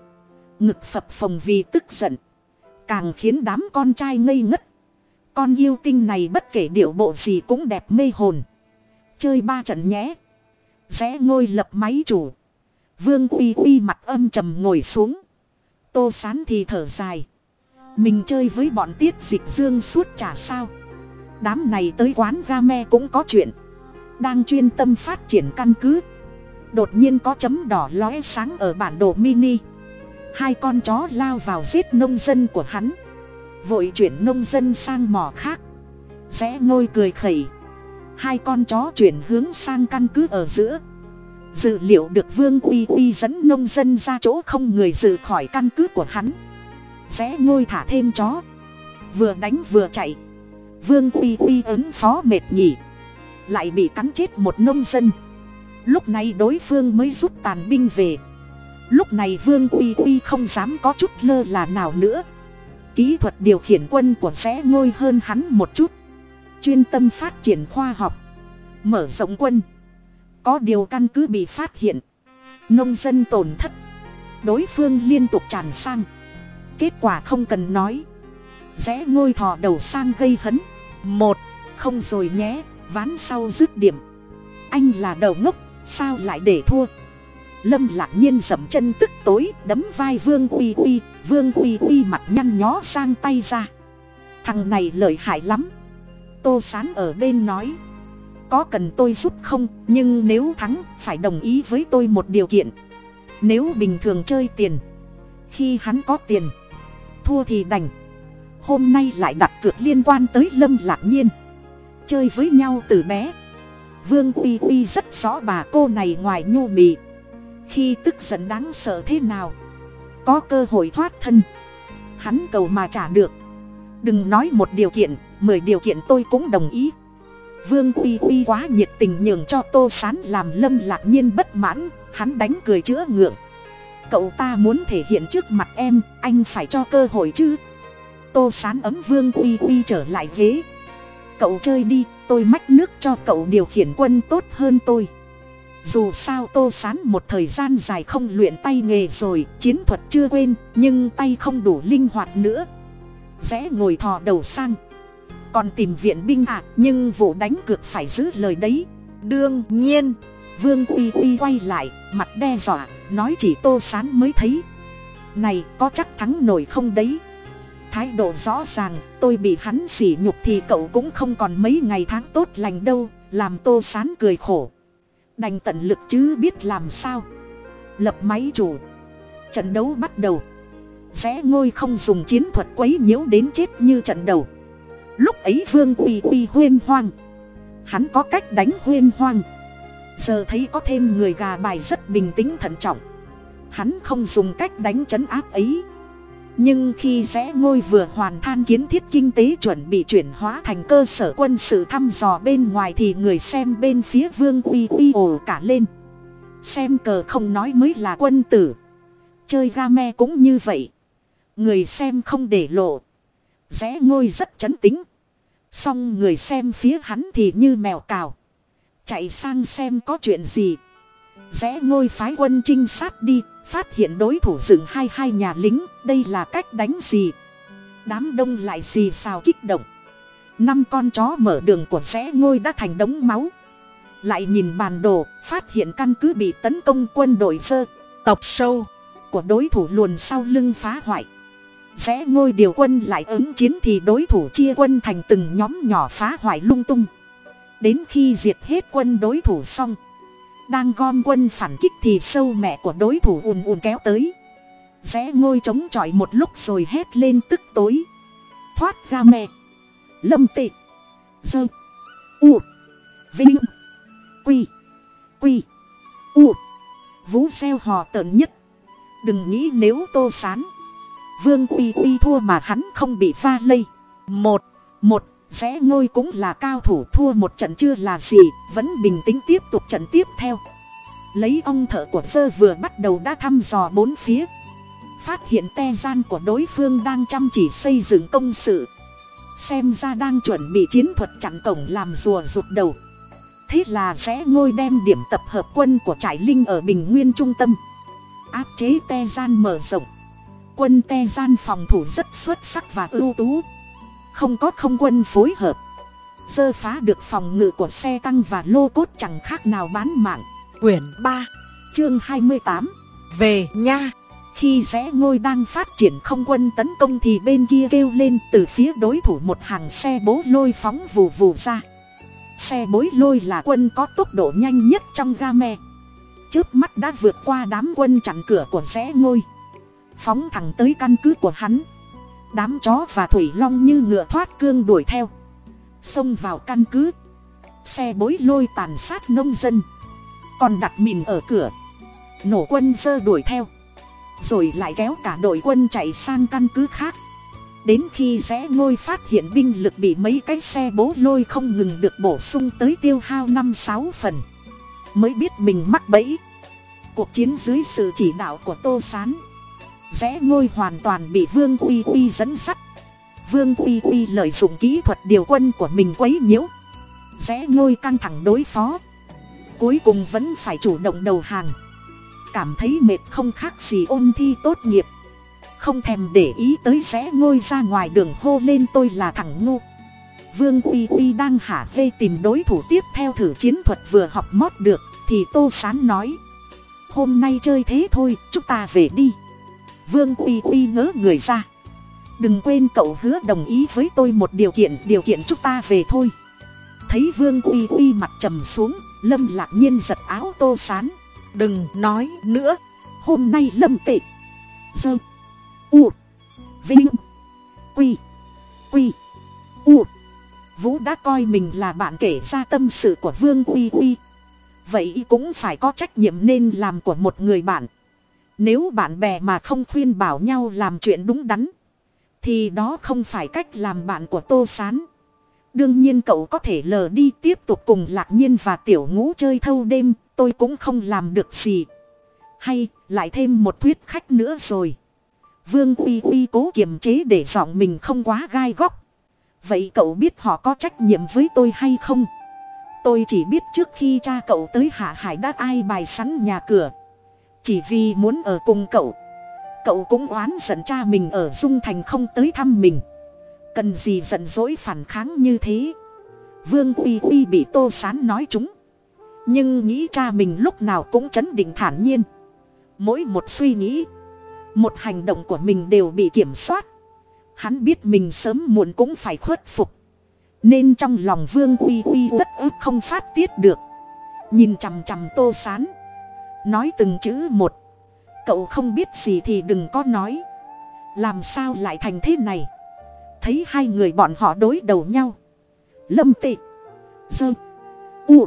Ngực phập phồng vì tức giận. Càng khiến đám con trai ngây ngất. Con yêu tinh này bất kể điệu bộ gì cũng đẹp mê hồn. Chơi ba trận nhé. Rẽ ngôi lập máy chủ. Vương uy uy mặt âm trầm ngồi xuống. Tô sán thì thở dài. Mình chơi với bọn tiết dịch dương suốt chả sao. Đám này tới quán ga me cũng có chuyện đang chuyên tâm phát triển căn cứ. Đột nhiên có chấm đỏ lóe sáng ở bản đồ mini. Hai con chó lao vào giết nông dân của hắn. Vội chuyển nông dân sang mỏ khác. Rẽ ngôi cười khẩy. Hai con chó chuyển hướng sang căn cứ ở giữa. Dự liệu được vương uy uy dẫn nông dân ra chỗ không người dự khỏi căn cứ của hắn. Rẽ ngôi thả thêm chó. Vừa đánh vừa chạy. Vương uy uy ứng phó mệt nhỉ lại bị cắn chết một nông dân. Lúc này đối phương mới rút tàn binh về. Lúc này vương uy uy không dám có chút lơ là nào nữa. Kỹ thuật điều khiển quân của sẽ ngôi hơn hắn một chút. Chuyên tâm phát triển khoa học. Mở rộng quân. Có điều căn cứ bị phát hiện. Nông dân tổn thất. Đối phương liên tục tràn sang. Kết quả không cần nói. Rẽ ngôi thò đầu sang gây hấn. Một, không rồi nhé ván sau dứt điểm. Anh là đầu ngốc, sao lại để thua? Lâm lạc nhiên dậm chân tức tối, đấm vai vương uy uy. Vương uy uy mặt nhăn nhó sang tay ra. Thằng này lợi hại lắm. Tô sán ở bên nói. Có cần tôi giúp không? Nhưng nếu thắng, phải đồng ý với tôi một điều kiện. Nếu bình thường chơi tiền, khi hắn có tiền, thua thì đành. Hôm nay lại đặt cược liên quan tới lâm lạc nhiên chơi với nhau từ bé. Vương uy uy rất rõ bà cô này ngoài nhu mì. Khi tức giận đáng sợ thế nào, có cơ hội thoát thân. Hắn cầu mà trả được. Đừng nói một điều kiện, mười điều kiện tôi cũng đồng ý. Vương uy uy quá nhiệt tình nhường cho tô sán làm lâm lạc nhiên bất mãn, hắn đánh cười chữa ngượng. Cậu ta muốn thể hiện trước mặt em, anh phải cho cơ hội chứ. Tô sán ấm vương uy uy trở lại ghế cậu chơi đi, tôi mách nước cho cậu điều khiển quân tốt hơn tôi. Dù sao tô sán một thời gian dài không luyện tay nghề rồi, chiến thuật chưa quên, nhưng tay không đủ linh hoạt nữa. Rẽ ngồi thò đầu sang. Còn tìm viện binh à nhưng vụ đánh cược phải giữ lời đấy. Đương nhiên, vương uy uy quay lại, mặt đe dọa, nói chỉ tô sán mới thấy. Này, có chắc thắng nổi không đấy? Thái độ rõ ràng, tôi bị hắn sỉ nhục thì cậu cũng không còn mấy ngày tháng tốt lành đâu, làm tô sán cười khổ. Đành tận lực chứ biết làm sao. Lập máy chủ. Trận đấu bắt đầu. Rẽ ngôi không dùng chiến thuật quấy nhiễu đến chết như trận đầu. Lúc ấy vương uy uy huyên hoang. Hắn có cách đánh huyên hoang. Giờ thấy có thêm người gà bài rất bình tĩnh thận trọng. Hắn không dùng cách đánh chấn áp ấy nhưng khi rẽ ngôi vừa hoàn than kiến thiết kinh tế chuẩn bị chuyển hóa thành cơ sở quân sự thăm dò bên ngoài thì người xem bên phía vương uy uy ồ cả lên. Xem cờ không nói mới là quân tử. Chơi ga me cũng như vậy. Người xem không để lộ. Rẽ ngôi rất chấn tính song người xem phía hắn thì như mèo cào. Chạy sang xem có chuyện gì rẽ ngôi phái quân trinh sát đi, phát hiện đối thủ dựng hai hai nhà lính, đây là cách đánh gì? Đám đông lại xì xào kích động. Năm con chó mở đường của rẽ ngôi đã thành đống máu. Lại nhìn bản đồ, phát hiện căn cứ bị tấn công quân đội sơ, tộc sâu, của đối thủ luồn sau lưng phá hoại. Rẽ ngôi điều quân lại ứng chiến thì đối thủ chia quân thành từng nhóm nhỏ phá hoại lung tung. Đến khi diệt hết quân đối thủ xong đang gom quân phản kích thì sâu mẹ của đối thủ ùn ùn kéo tới. Rẽ ngôi chống chọi một lúc rồi hét lên tức tối. Thoát ra mẹ. Lâm tị. Dơ. U. Vinh. Quy. Quy. U. Vũ xeo hò tợn nhất. Đừng nghĩ nếu tô sán. Vương uy uy thua mà hắn không bị pha lây. Một. Một rẽ ngôi cũng là cao thủ, thua một trận chưa là gì, vẫn bình tĩnh tiếp tục trận tiếp theo. Lấy ông thợ của sơ vừa bắt đầu đã thăm dò bốn phía. Phát hiện te gian của đối phương đang chăm chỉ xây dựng công sự. Xem ra đang chuẩn bị chiến thuật chặn cổng làm rùa rụt đầu. Thế là rẽ ngôi đem điểm tập hợp quân của trải linh ở bình nguyên trung tâm. Áp chế te gian mở rộng. Quân te gian phòng thủ rất xuất sắc và ưu tú không có không quân phối hợp. Sơ phá được phòng ngự của xe tăng và lô cốt chẳng khác nào bán mạng. Quyển ba, chương hai mươi tám, về nha. Khi rẽ ngôi đang phát triển không quân tấn công thì bên kia kêu lên từ phía đối thủ một hàng xe bố lôi phóng vù vù ra. Xe bối lôi là quân có tốc độ nhanh nhất trong ga me. Trước mắt đã vượt qua đám quân chặn cửa của rẽ ngôi. Phóng thẳng tới căn cứ của hắn đám chó và thủy long như ngựa thoát cương đuổi theo. Xông vào căn cứ. Xe bối lôi tàn sát nông dân. Còn đặt mìn ở cửa. Nổ quân dơ đuổi theo. Rồi lại kéo cả đội quân chạy sang căn cứ khác. Đến khi rẽ ngôi phát hiện binh lực bị mấy cái xe bố lôi không ngừng được bổ sung tới tiêu hao năm sáu phần. Mới biết mình mắc bẫy. Cuộc chiến dưới sự chỉ đạo của tô s á n vẽ ngôi hoàn toàn bị vương uy uy dẫn sắt. Vương uy uy lợi dụng kỹ thuật điều quân của mình quấy nhiễu rẽ ngôi căng thẳng đối phó. Cuối cùng vẫn phải chủ động đầu hàng. Cảm thấy mệt không khác gì ôn thi tốt nghiệp. Không thèm để ý tới rẽ ngôi ra ngoài đường hô lên tôi là thằng ngu. Vương uy uy đang hả hê tìm đối thủ tiếp theo thử chiến thuật vừa học mót được, thì tô sán nói, hôm nay chơi thế thôi, chúng ta về đi vương uy uy ngớ người ra. Đừng quên cậu hứa đồng ý với tôi một điều kiện điều kiện chúng ta về thôi. Thấy vương uy uy mặt trầm xuống, lâm lạc nhiên giật áo tô sán. Đừng nói nữa. Hôm nay lâm tệ. Dơ u. Vinh. Quy. Quy. U. Vũ đã coi mình là bạn kể ra tâm sự của vương uy uy vậy cũng phải có trách nhiệm nên làm của một người bạn nếu bạn bè mà không khuyên bảo nhau làm chuyện đúng đắn, thì đó không phải cách làm bạn của tô s á n đương nhiên cậu có thể lờ đi tiếp tục cùng lạc nhiên và tiểu ngũ chơi thâu đêm, tôi cũng không làm được gì. Hay, lại thêm một thuyết khách nữa rồi. Vương uy uy cố kiềm chế để giọng mình không quá gai góc. Vậy cậu biết họ có trách nhiệm với tôi hay không? Tôi chỉ biết trước khi cha cậu tới hạ hải đã ai bài sắn nhà cửa chỉ vì muốn ở cùng cậu. Cậu cũng oán giận cha mình ở dung thành không tới thăm mình. Cần gì giận dỗi phản kháng như thế? Vương uy uy bị tô sán nói chúng. Nhưng nghĩ cha mình lúc nào cũng chấn định thản nhiên. Mỗi một suy nghĩ, một hành động của mình đều bị kiểm soát. Hắn biết mình sớm muộn cũng phải khuất phục. Nên trong lòng vương uy uy tất ức không phát tiết được. Nhìn chằm chằm tô sán nói từng chữ một. Cậu không biết gì thì đừng có nói. Làm sao lại thành thế này? Thấy hai người bọn họ đối đầu nhau. Lâm tị, dơ, u,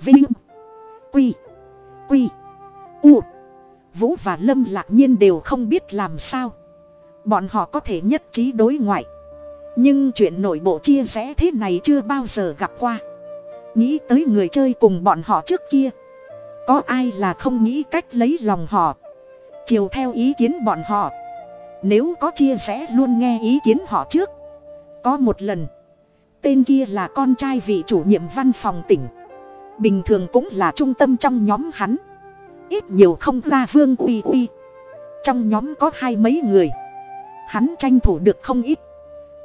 vinh, quy quy, u. Vũ và lâm lạc nhiên đều không biết làm sao. Bọn họ có thể nhất trí đối ngoại. Nhưng chuyện nội bộ chia rẽ thế này chưa bao giờ gặp qua. Nghĩ tới người chơi cùng bọn họ trước kia có ai là không nghĩ cách lấy lòng họ? Chiều theo ý kiến bọn họ. Nếu có chia sẻ luôn nghe ý kiến họ trước. Có một lần, tên kia là con trai vị chủ nhiệm văn phòng tỉnh. Bình thường cũng là trung tâm trong nhóm hắn. Ít nhiều không ra vương uy uy. Trong nhóm có hai mấy người. Hắn tranh thủ được không ít.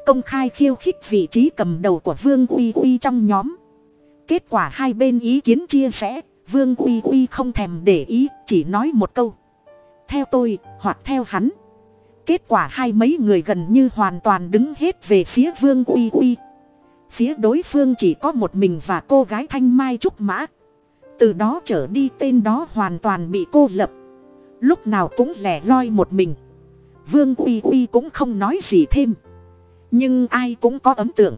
Công khai khiêu khích vị trí cầm đầu của vương uy uy trong nhóm. Kết quả hai bên ý kiến chia sẻ vương uy uy không thèm để ý, chỉ nói một câu. Theo tôi, hoặc theo hắn. Kết quả hai mấy người gần như hoàn toàn đứng hết về phía vương uy uy. Phía đối phương chỉ có một mình và cô gái thanh mai trúc mã. Từ đó trở đi tên đó hoàn toàn bị cô lập. Lúc nào cũng lẻ loi một mình. Vương uy uy cũng không nói gì thêm. Nhưng ai cũng có ấn tượng.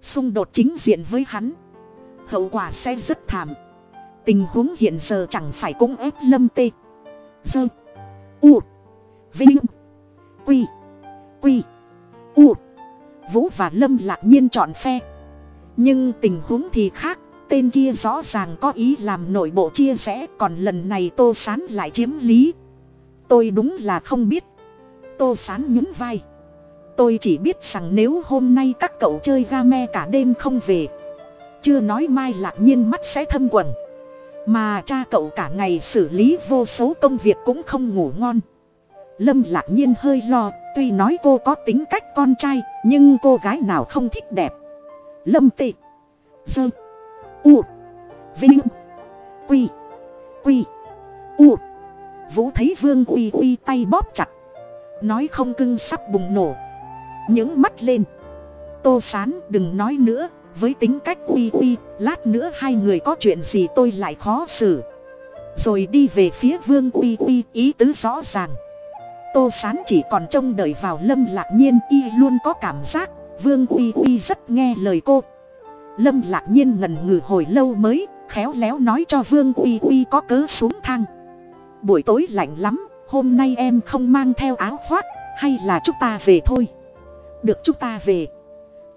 Xung đột chính diện với hắn. Hậu quả sẽ rất thảm tình huống hiện giờ chẳng phải cũng ép lâm tê, dơ, u, vinh, quy quy, u. Vũ và lâm lạc nhiên chọn phe. Nhưng tình huống thì khác, tên kia rõ ràng có ý làm nội bộ chia rẽ, còn lần này tô sán lại chiếm lý. Tôi đúng là không biết. Tô sán nhún vai. Tôi chỉ biết rằng nếu hôm nay các cậu chơi ga me cả đêm không về, chưa nói mai lạc nhiên mắt sẽ thâm quần mà cha cậu cả ngày xử lý vô số công việc cũng không ngủ ngon. Lâm lạc nhiên hơi lo, tuy nói cô có tính cách con trai, nhưng cô gái nào không thích đẹp. Lâm tị, dơ, u, vinh, quy quy, u. Vũ thấy vương uy uy tay bóp chặt. Nói không cưng sắp bùng nổ. Những mắt lên. Tô sán đừng nói nữa với tính cách uy uy, lát nữa hai người có chuyện gì tôi lại khó xử. Rồi đi về phía vương uy uy, ý tứ rõ ràng. Tô sán chỉ còn trông đợi vào lâm lạc nhiên, y luôn có cảm giác, vương uy uy rất nghe lời cô. Lâm lạc nhiên ngần ngừ hồi lâu mới, khéo léo nói cho vương uy uy có cớ xuống thang. Buổi tối lạnh lắm, hôm nay em không mang theo áo khoác, hay là chúng ta về thôi? Được chúng ta về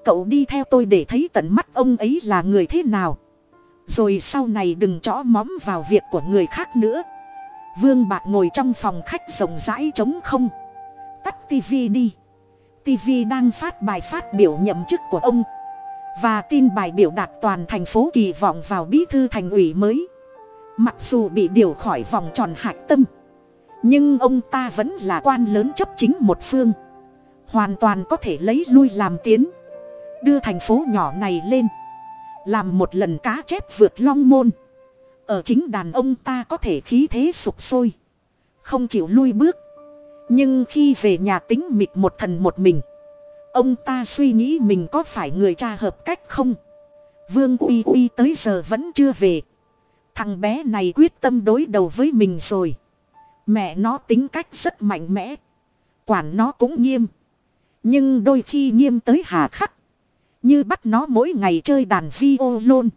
cậu đi theo tôi để thấy tận mắt ông ấy là người thế nào. Rồi sau này đừng chõ móm vào việc của người khác nữa. Vương bạc ngồi trong phòng khách rộng rãi trống không. Tắt tivi đi. tivi đang phát bài phát biểu nhậm chức của ông. Và tin bài biểu đạt toàn thành phố kỳ vọng vào bí thư thành ủy mới. Mặc dù bị điều khỏi vòng tròn hạch tâm, nhưng ông ta vẫn là quan lớn chấp chính một phương. Hoàn toàn có thể lấy lui làm tiến đưa thành phố nhỏ này lên. Làm một lần cá chép vượt long môn. Ở chính đàn ông ta có thể khí thế sụp sôi. Không chịu lui bước. Nhưng khi về nhà tính mịt một thần một mình. Ông ta suy nghĩ mình có phải người cha hợp cách không? Vương uy uy tới giờ vẫn chưa về. Thằng bé này quyết tâm đối đầu với mình rồi. Mẹ nó tính cách rất mạnh mẽ. Quản nó cũng nghiêm. Nhưng đôi khi nghiêm tới hà khắc như bắt nó mỗi ngày chơi đàn vi ô lôn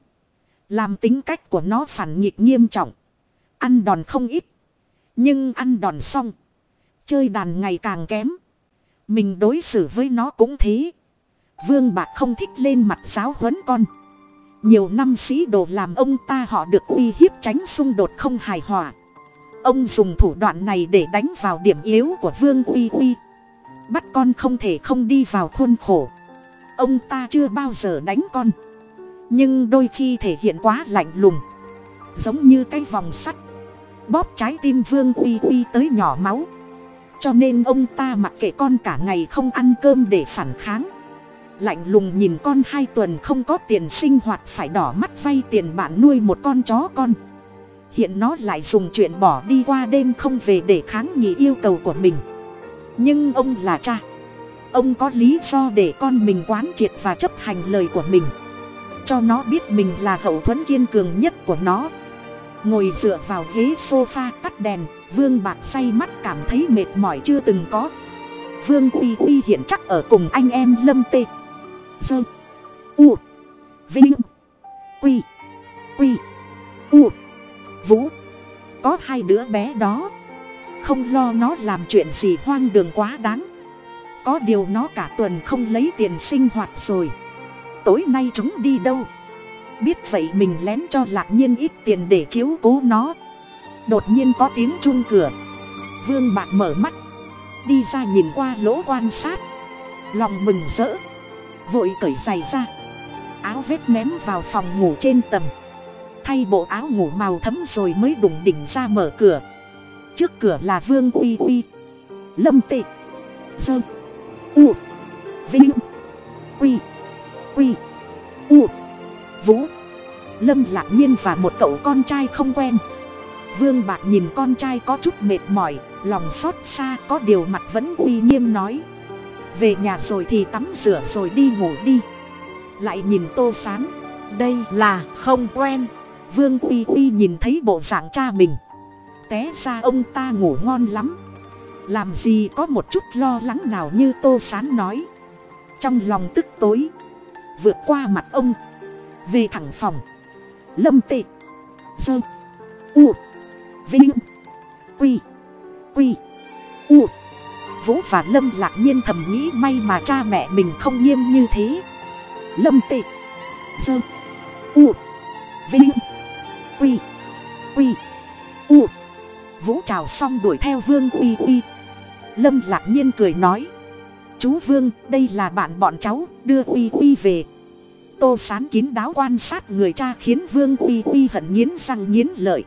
làm tính cách của nó phản nghịch nghiêm trọng. Ăn đòn không ít. Nhưng ăn đòn xong. Chơi đàn ngày càng kém. Mình đối xử với nó cũng thế. Vương bạc không thích lên mặt giáo huấn con. Nhiều năm sĩ đồ làm ông ta họ được uy hiếp tránh xung đột không hài hòa. Ông dùng thủ đoạn này để đánh vào điểm yếu của vương uy uy. Bắt con không thể không đi vào khuôn khổ ông ta chưa bao giờ đánh con. Nhưng đôi khi thể hiện quá lạnh lùng. Giống như cái vòng sắt. Bóp trái tim vương uy uy tới nhỏ máu. Cho nên ông ta mặc kệ con cả ngày không ăn cơm để phản kháng. Lạnh lùng nhìn con hai tuần không có tiền sinh hoạt phải đỏ mắt vay tiền bạn nuôi một con chó con. Hiện nó lại dùng chuyện bỏ đi qua đêm không về để kháng nghị yêu cầu của mình. Nhưng ông là cha ông có lý do để con mình quán triệt và chấp hành lời của mình. Cho nó biết mình là hậu thuẫn kiên cường nhất của nó. Ngồi dựa vào ghế s o f a tắt đèn, vương bạc say mắt cảm thấy mệt mỏi chưa từng có. Vương uy uy hiện chắc ở cùng anh em lâm tê. Sơ. U. Vinh. Quy. Quy. U. Vũ. Có hai đứa bé đó. Không lo nó làm chuyện gì hoang đường quá đáng có điều nó cả tuần không lấy tiền sinh hoạt rồi. Tối nay chúng đi đâu? Biết vậy mình lén cho lạc nhiên ít tiền để chiếu cố nó. Đột nhiên có tiếng chuông cửa. Vương bạc mở mắt. Đi ra nhìn qua lỗ quan sát. Lòng mừng rỡ. Vội cởi giày ra. Áo vết ném vào phòng ngủ trên tầng. Thay bộ áo ngủ màu thấm rồi mới đùng đỉnh ra mở cửa. Trước cửa là vương uy uy. Lâm tị. Sơ u. Vinh. Quy. Quy. U. Vũ. Lâm lạc nhiên và một cậu con trai không quen. Vương bạc nhìn con trai có chút mệt mỏi, lòng xót xa, có điều mặt vẫn uy nghiêm nói. Về nhà rồi thì tắm rửa rồi đi ngủ đi. Lại nhìn tô sán. Đây là không quen. Vương uy uy nhìn thấy bộ dạng cha mình. Té ra ông ta ngủ ngon lắm làm gì có một chút lo lắng nào như tô sán nói. Trong lòng tức tối, vượt qua mặt ông, về thẳng phòng. Lâm tị, sơ, u, vinh, quy quy, u. Vũ và lâm lạc nhiên thầm nghĩ may mà cha mẹ mình không nghiêm như thế. Lâm tị, sơ, u, vinh, quy quy, u. Vũ chào xong đuổi theo vương uy uy lâm lạc nhiên cười nói. Chú vương, đây là bạn bọn cháu, đưa uy uy về. Tô sán kín đáo quan sát người cha khiến vương uy uy hận nghiến răng nghiến lợi.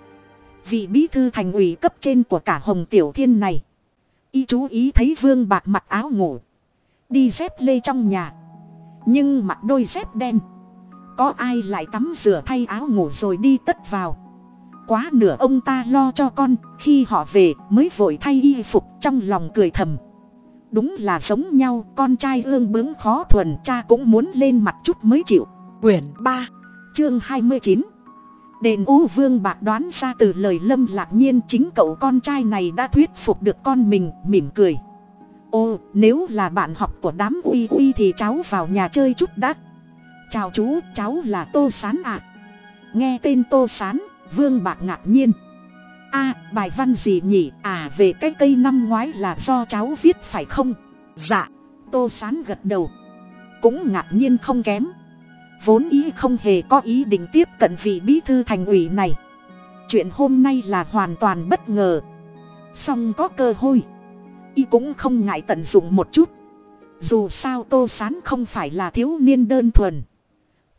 Vị bí thư thành ủy cấp trên của cả hồng tiểu thiên này. Y chú ý thấy vương bạc mặc áo ngủ. Đi dép lê trong nhà. Nhưng mặc đôi dép đen. Có ai lại tắm rửa thay áo ngủ rồi đi tất vào? Quá nửa ông ta lo cho con, khi họ về mới vội thay y phục trong lòng cười thầm. Đúng là giống nhau, con trai ương bướng khó thuần, cha cũng muốn lên mặt chút mới chịu. Quyển ba, chương hai mươi chín. Đền u vương bạc đoán ra từ lời lâm lạc nhiên, chính cậu con trai này đã thuyết phục được con mình, mỉm cười. Ô, nếu là bạn học của đám uy uy thì cháu vào nhà chơi chút đã. Chào chú, cháu là tô sán ạ. Nghe tên tô sán vương bạc ngạc nhiên. A, bài văn gì nhỉ? À về cái cây năm ngoái là do cháu viết phải không? Dạ. Tô sán gật đầu. Cũng ngạc nhiên không kém. Vốn ý không hề có ý định tiếp cận vị bí thư thành ủy này. Chuyện hôm nay là hoàn toàn bất ngờ. Song có cơ hội. Y cũng không ngại tận dụng một chút. Dù sao tô sán không phải là thiếu niên đơn thuần.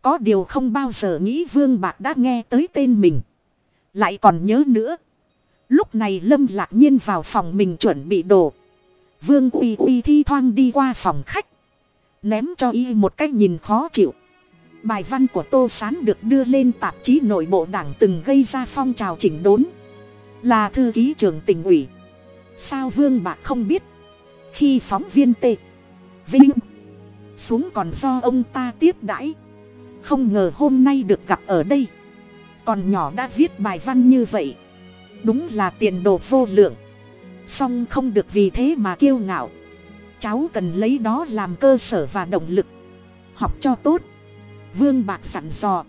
Có điều không bao giờ nghĩ vương bạc đã nghe tới tên mình lại còn nhớ nữa. Lúc này lâm lạc nhiên vào phòng mình chuẩn bị đồ. Vương uy uy thi thoang đi qua phòng khách. Ném cho y một cách nhìn khó chịu. Bài văn của tô s á n được đưa lên tạp chí nội bộ đảng từng gây ra phong trào chỉnh đốn. Là thư ký trưởng tỉnh ủy. Sao vương bạc không biết? Khi phóng viên t. Vinh. Xuống còn do ông ta tiếp đãi. Không ngờ hôm nay được gặp ở đây còn nhỏ đã viết bài văn như vậy. Đúng là tiền đồ vô lượng. Song không được vì thế mà kiêu ngạo. Cháu cần lấy đó làm cơ sở và động lực. Học cho tốt. Vương bạc sẵn dò.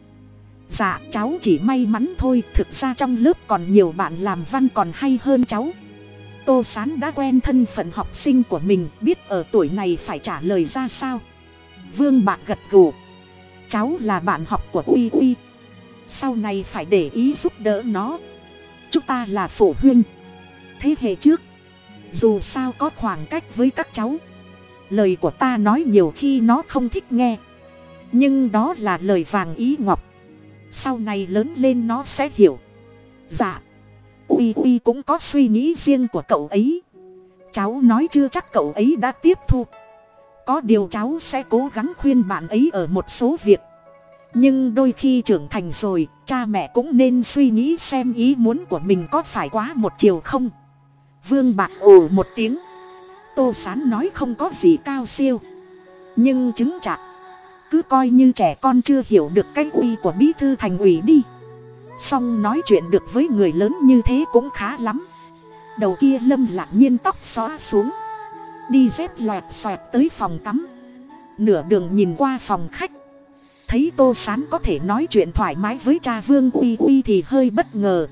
Dạ cháu chỉ may mắn thôi. Thực ra trong lớp còn nhiều bạn làm văn còn hay hơn cháu. Tô sán đã quen thân phận học sinh của mình, biết ở tuổi này phải trả lời ra sao. Vương bạc gật gù. Cháu là bạn học của uy uy sau này phải để ý giúp đỡ nó. Chúng ta là phổ huynh thế hệ trước, dù sao có khoảng cách với các cháu. Lời của ta nói nhiều khi nó không thích nghe. Nhưng đó là lời vàng ý ngọc. Sau này lớn lên nó sẽ hiểu. Dạ. Uy uy cũng có suy nghĩ riêng của cậu ấy. Cháu nói chưa chắc cậu ấy đã tiếp thu. Có điều cháu sẽ cố gắng khuyên bạn ấy ở một số việc nhưng đôi khi trưởng thành rồi, cha mẹ cũng nên suy nghĩ xem ý muốn của mình có phải quá một chiều không. Vương bạc ồ một tiếng. Tô sán nói không có gì cao siêu. Nhưng chứng chặt cứ coi như trẻ con chưa hiểu được cái uy của bí thư thành ủy đi. Song nói chuyện được với người lớn như thế cũng khá lắm. Đầu kia lâm lạc nhiên tóc xóa xuống. Đi dép loẹt xoẹt tới phòng tắm. Nửa đường nhìn qua phòng khách thấy tô sán có thể nói chuyện thoải mái với cha vương uy uy thì hơi bất ngờ.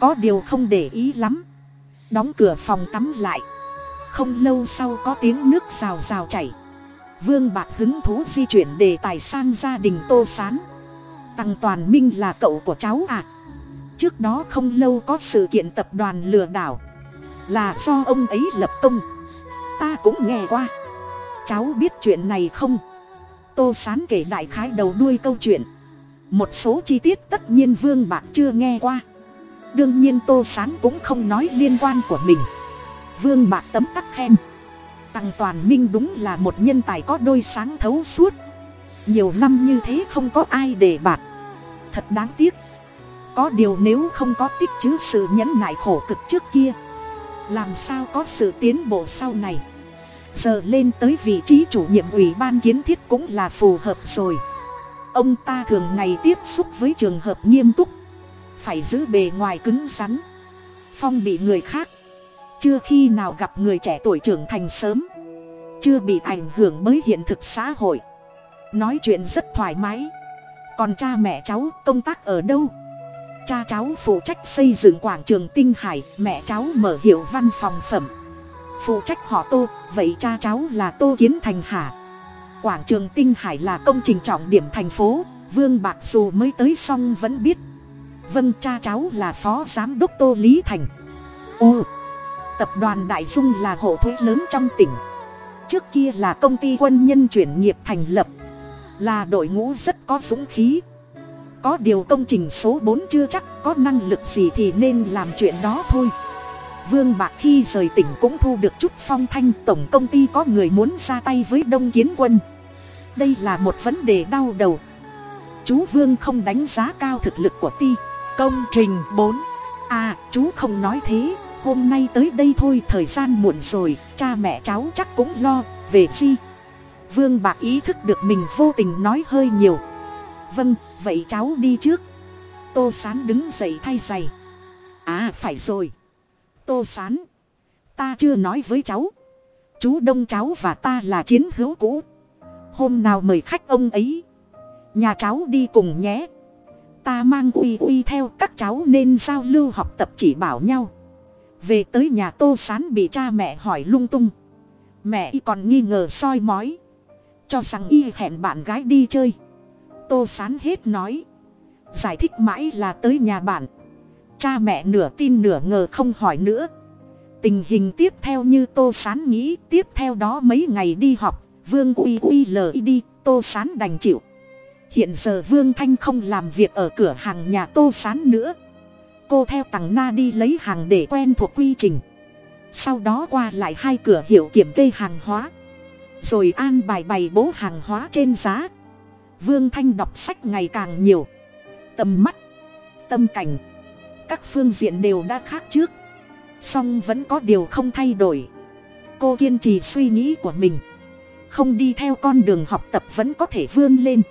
Có điều không để ý lắm. Đóng cửa phòng tắm lại. Không lâu sau có tiếng nước rào rào chảy. Vương bạc hứng thú di chuyển đề tài sang gia đình tô sán. Tăng toàn minh là cậu của cháu à? Trước đó không lâu có sự kiện tập đoàn lừa đảo. Là do ông ấy lập công. Ta cũng nghe qua. Cháu biết chuyện này không? Tô sán kể đại khái đầu đuôi câu chuyện. Một số chi tiết tất nhiên vương bạc chưa nghe qua. Đương nhiên tô sán cũng không nói liên quan của mình. Vương bạc tấm tắc khen. Tăng toàn minh đúng là một nhân tài có đôi sáng thấu suốt. Nhiều năm như thế không có ai để bạt. Thật đáng tiếc. Có điều nếu không có tích chứ sự nhẫn nại khổ cực trước kia, làm sao có sự tiến bộ sau này? Giờ lên tới vị trí chủ nhiệm ủy ban kiến thiết cũng là phù hợp rồi. Ông ta thường ngày tiếp xúc với trường hợp nghiêm túc. Phải giữ bề ngoài cứng rắn. Phong bị người khác. Chưa khi nào gặp người trẻ tuổi trưởng thành sớm. Chưa bị ảnh hưởng bởi hiện thực xã hội. Nói chuyện rất thoải mái. Còn cha mẹ cháu công tác ở đâu? Cha cháu phụ trách xây dựng quảng trường tinh hải. Mẹ cháu mở hiệu văn phòng phẩm phụ trách họ tô, vậy cha cháu là tô kiến thành hả? Quảng trường tinh hải là công trình trọng điểm thành phố, vương bạc dù mới tới xong vẫn biết. Vâng cha cháu là phó giám đốc tô lý thành. Ô, tập đoàn đại dung là hộ thuế lớn trong tỉnh. Trước kia là công ty quân nhân chuyển nghiệp thành lập. Là đội ngũ rất có dũng khí. Có điều công trình số bốn chưa chắc có năng lực gì thì nên làm chuyện đó thôi vương bạc khi rời tỉnh cũng thu được chút phong thanh, tổng công ty có người muốn ra tay với đông kiến quân. Đây là một vấn đề đau đầu. Chú vương không đánh giá cao thực lực của ti. Công trình bốn. À chú không nói thế. Hôm nay tới đây thôi, thời gian muộn rồi. Cha mẹ cháu chắc cũng lo. Về chi vương bạc ý thức được mình vô tình nói hơi nhiều. Vâng vậy cháu đi trước. Tô sán đứng dậy thay giày. À phải rồi tô sán. Ta chưa nói với cháu. Chú đông cháu và ta là chiến hữu cũ. Hôm nào mời khách ông ấy. Nhà cháu đi cùng nhé. Ta mang uy uy theo các cháu nên giao lưu học tập chỉ bảo nhau. Về tới nhà tô sán bị cha mẹ hỏi lung tung. Mẹ y còn nghi ngờ soi mói. Cho rằng y hẹn bạn gái đi chơi. Tô sán hết nói. Giải thích mãi là tới nhà bạn cha mẹ nửa tin nửa ngờ không hỏi nữa. Tình hình tiếp theo như tô sán nghĩ, tiếp theo đó mấy ngày đi học, vương uy uy lời đi tô sán đành chịu. Hiện giờ vương thanh không làm việc ở cửa hàng nhà tô sán nữa. Cô theo tằng na đi lấy hàng để quen thuộc quy trình. Sau đó qua lại hai cửa hiệu kiểm kê hàng hóa. Rồi an bài bày bố hàng hóa trên giá. Vương thanh đọc sách ngày càng nhiều. Tầm mắt, tâm cảnh các phương diện đều đã khác trước. Song vẫn có điều không thay đổi. Cô kiên trì suy nghĩ của mình. Không đi theo con đường học tập vẫn có thể vươn lên.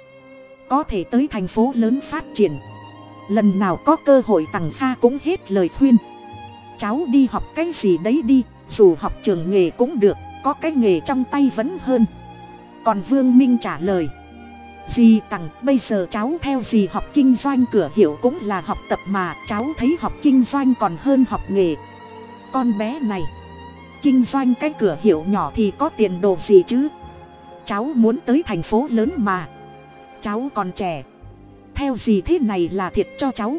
Có thể tới thành phố lớn phát triển. Lần nào có cơ hội tằng pha cũng hết lời khuyên. Cháu đi học cái gì đấy đi, dù học trường nghề cũng được, có cái nghề trong tay vẫn hơn. Còn vương minh trả lời dì tằng bây giờ cháu theo dì học kinh doanh? Cửa hiệu cũng là học tập mà cháu thấy học kinh doanh còn hơn học nghề. Con bé này kinh doanh cái cửa hiệu nhỏ thì có tiền đồ gì chứ? Cháu muốn tới thành phố lớn mà. Cháu còn trẻ. Theo gì thế này là thiệt cho cháu?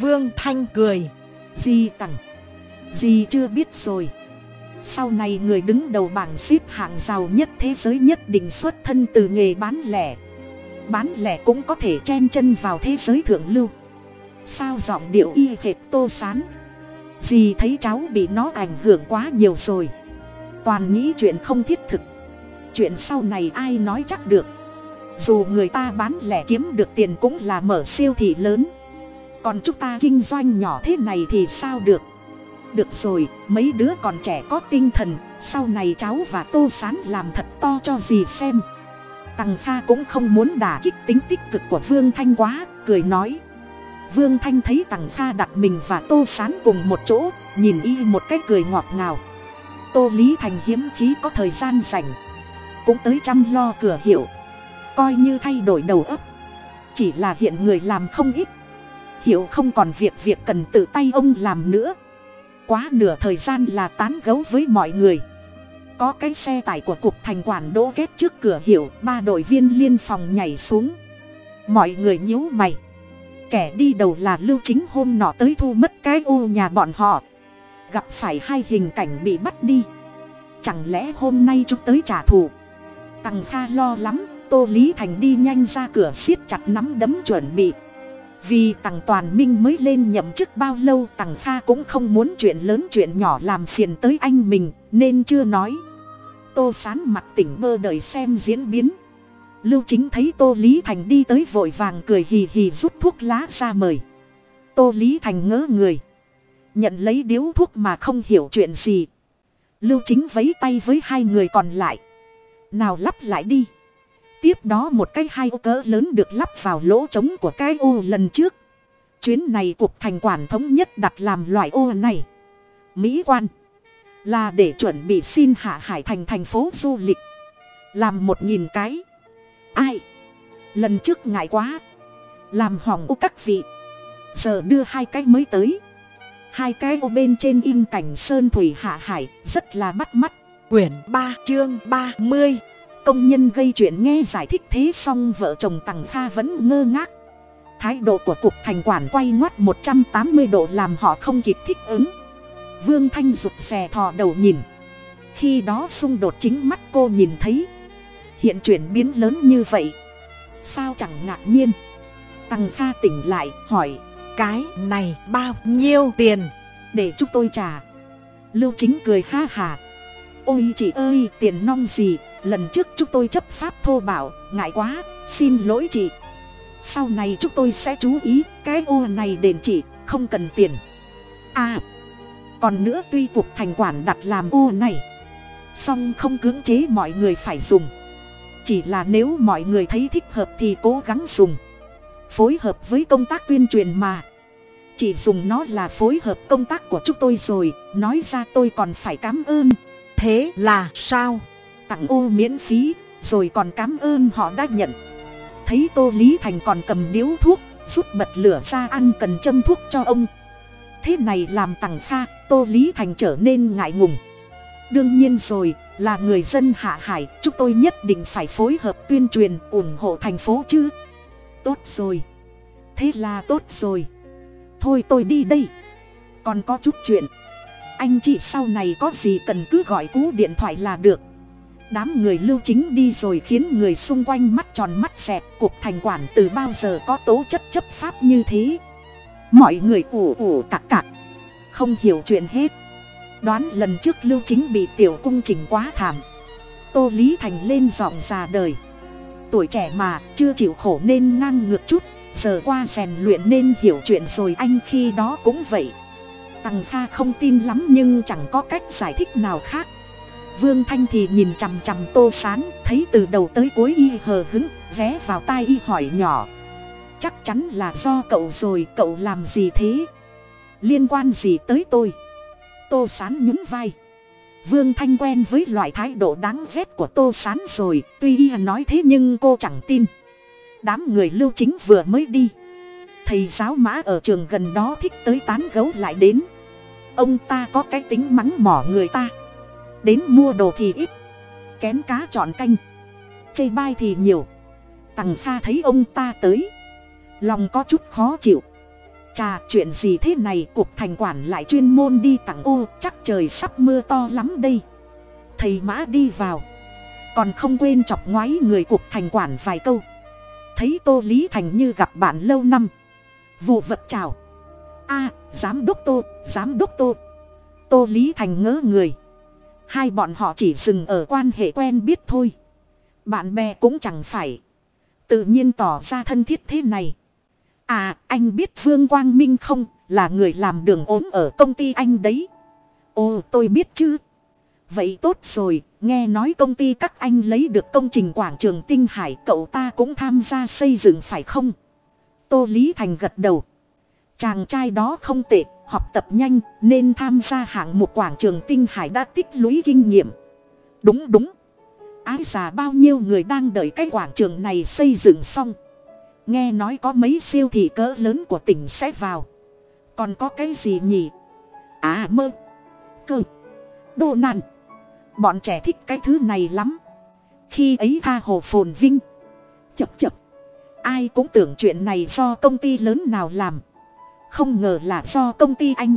Vương thanh cười. Di tằng di chưa biết rồi. Sau này người đứng đầu bảng xếp hạng giàu nhất thế giới nhất định xuất thân từ nghề bán lẻ bán lẻ cũng có thể chen chân vào thế giới thượng lưu. Sao giọng điệu y hệt tô sán? Dì thấy cháu bị nó ảnh hưởng quá nhiều rồi? Toàn nghĩ chuyện không thiết thực. Chuyện sau này ai nói chắc được? Dù người ta bán lẻ kiếm được tiền cũng là mở siêu thị lớn. Còn chúng ta kinh doanh nhỏ thế này thì sao được? Được rồi, mấy đứa còn trẻ có tinh thần, sau này cháu và tô sán làm thật to cho dì xem tằng kha cũng không muốn đả kích tính tích cực của vương thanh quá, cười nói. Vương thanh thấy tằng kha đặt mình và tô sán cùng một chỗ, nhìn y một cái cười ngọt ngào. Tô lý thành hiếm khí có thời gian rảnh, cũng tới chăm lo cửa hiệu. Coi như thay đổi đầu óc, chỉ là hiện người làm không ít. Hiệu không còn việc việc cần tự tay ông làm nữa. Quá nửa thời gian là tán gấu với mọi người có cái xe tải của cục thành quản đỗ kết trước cửa hiệu, ba đội viên liên phòng nhảy xuống. Mọi người nhíu mày. Kẻ đi đầu là lưu chính hôm nọ tới thu mất cái ô nhà bọn họ. Gặp phải hai hình cảnh bị bắt đi. Chẳng lẽ hôm nay chúng tới trả thù? Tằng kha lo lắm, tô lý thành đi nhanh ra cửa siết chặt nắm đấm chuẩn bị. Vì tằng toàn minh mới lên nhậm chức bao lâu tằng kha cũng không muốn chuyện lớn chuyện nhỏ làm phiền tới anh mình, nên chưa nói tô sán mặt tỉnh bơ đợi xem diễn biến. Lưu chính thấy tô lý thành đi tới vội vàng cười hì hì rút thuốc lá ra mời. Tô lý thành ngỡ người. Nhận lấy điếu thuốc mà không hiểu chuyện gì. Lưu chính vấy tay với hai người còn lại. Nào lắp lại đi. Tiếp đó một cái hai ô cỡ lớn được lắp vào lỗ trống của cái ô lần trước. Chuyến này cuộc thành quản thống nhất đặt làm loại ô này. Mỹ quan là để chuẩn bị xin hạ hải thành thành phố du lịch. Làm một nghìn cái. Ai? Lần trước ngại quá. Làm hỏng ô các vị. Giờ đưa hai cái mới tới. Hai cái ô bên trên in cảnh sơn thủy hạ hải, rất là bắt mắt. Quyển ba, chương ba mươi. Công nhân gây chuyện nghe giải thích thế xong vợ chồng tằng kha vẫn ngơ ngác. Thái độ của cục thành quản quay ngoắt một trăm tám mươi độ làm họ không kịp thích ứng vương thanh rụt xè thò đầu nhìn. Khi đó xung đột chính mắt cô nhìn thấy. Hiện chuyển biến lớn như vậy. Sao chẳng ngạc nhiên? Tằng kha tỉnh lại, hỏi, cái này bao nhiêu tiền? Để chúng tôi trả. Lưu chính cười ha hà. Ôi chị ơi, tiền nong gì? Lần trước chúng tôi chấp pháp thô bảo ngại quá, xin lỗi chị. Sau này chúng tôi sẽ chú ý, cái ô này đền chị, không cần tiền. À còn nữa tuy cục thành quản đặt làm ô này. Song không cưỡng chế mọi người phải dùng. Chỉ là nếu mọi người thấy thích hợp thì cố gắng dùng. Phối hợp với công tác tuyên truyền mà. Chỉ dùng nó là phối hợp công tác của chúng tôi rồi, nói ra tôi còn phải cảm ơn. Thế là sao? Tặng ô miễn phí, rồi còn cảm ơn họ đã nhận. Thấy tô lý thành còn cầm điếu thuốc giúp bật lửa ra ăn cần châm thuốc cho ông thế này làm tằng kha, tô lý thành trở nên ngại ngùng. Đương nhiên rồi, là người dân hạ hải, chúng tôi nhất định phải phối hợp tuyên truyền, ủng hộ thành phố chứ. Tốt rồi. Thế là tốt rồi. Thôi tôi đi đây. Còn có chút chuyện. Anh chị sau này có gì cần cứ gọi cú điện thoại là được. Đám người lưu chính đi rồi khiến người xung quanh mắt tròn mắt xẹp, cuộc thành quản từ bao giờ có tố chất chấp pháp như thế? Mọi người ủ ủ cặc cặc không hiểu chuyện hết. Đoán lần trước lưu chính bị tiểu cung trình quá thảm. Tô lý thành lên giọng già đời. Tuổi trẻ mà, chưa chịu khổ nên ngang ngược chút. Giờ qua rèn luyện nên hiểu chuyện rồi anh khi đó cũng vậy. Tằng kha không tin lắm nhưng chẳng có cách giải thích nào khác. Vương thanh thì nhìn chằm chằm tô sán, thấy từ đầu tới cuối y hờ hứng vé vào tai y hỏi nhỏ chắc chắn là do cậu rồi, cậu làm gì thế? Liên quan gì tới tôi? Tô sán nhún vai. Vương thanh quen với loại thái độ đáng ghét của tô sán rồi, tuy y nói thế nhưng cô chẳng tin. Đám người lưu chính vừa mới đi. Thầy giáo mã ở trường gần đó thích tới tán gấu lại đến. Ông ta có cái tính mắng mỏ người ta. Đến mua đồ thì ít. Kén cá chọn canh. Chê bai thì nhiều. Tằng pha thấy ông ta tới lòng có chút khó chịu. Chà, chuyện gì thế này? Cục thành quản lại chuyên môn đi tặng ô, chắc trời sắp mưa to lắm đây. Thầy mã đi vào. Còn không quên chọc ngoái người cục thành quản vài câu. Thấy tô lý thành như gặp bạn lâu năm. Vụ vật chào. A, giám đốc tô, giám đốc tô. Tô lý thành ngỡ người. Hai bọn họ chỉ dừng ở quan hệ quen biết thôi. Bạn bè cũng chẳng phải. Tự nhiên tỏ ra thân thiết thế này à anh biết vương quang minh không? Là người làm đường ốm ở công ty anh đấy. Ồ, tôi biết chứ. Vậy tốt rồi, nghe nói công ty các anh lấy được công trình quảng trường tinh hải, cậu ta cũng tham gia xây dựng phải không? Tô lý thành gật đầu. Chàng trai đó không tệ, học tập nhanh, nên tham gia hạng mục quảng trường tinh hải đã tích lũy kinh nghiệm. Đúng đúng. Ái già bao nhiêu người đang đợi cái quảng trường này xây dựng xong? Nghe nói có mấy siêu thị cỡ lớn của tỉnh sẽ vào. Còn có cái gì nhỉ? À mơ. Cơ. Đồ nàn. Bọn trẻ thích cái thứ này lắm. Khi ấy tha hồ phồn vinh. Chập chập. Ai cũng tưởng chuyện này do công ty lớn nào làm. Không ngờ là do công ty anh.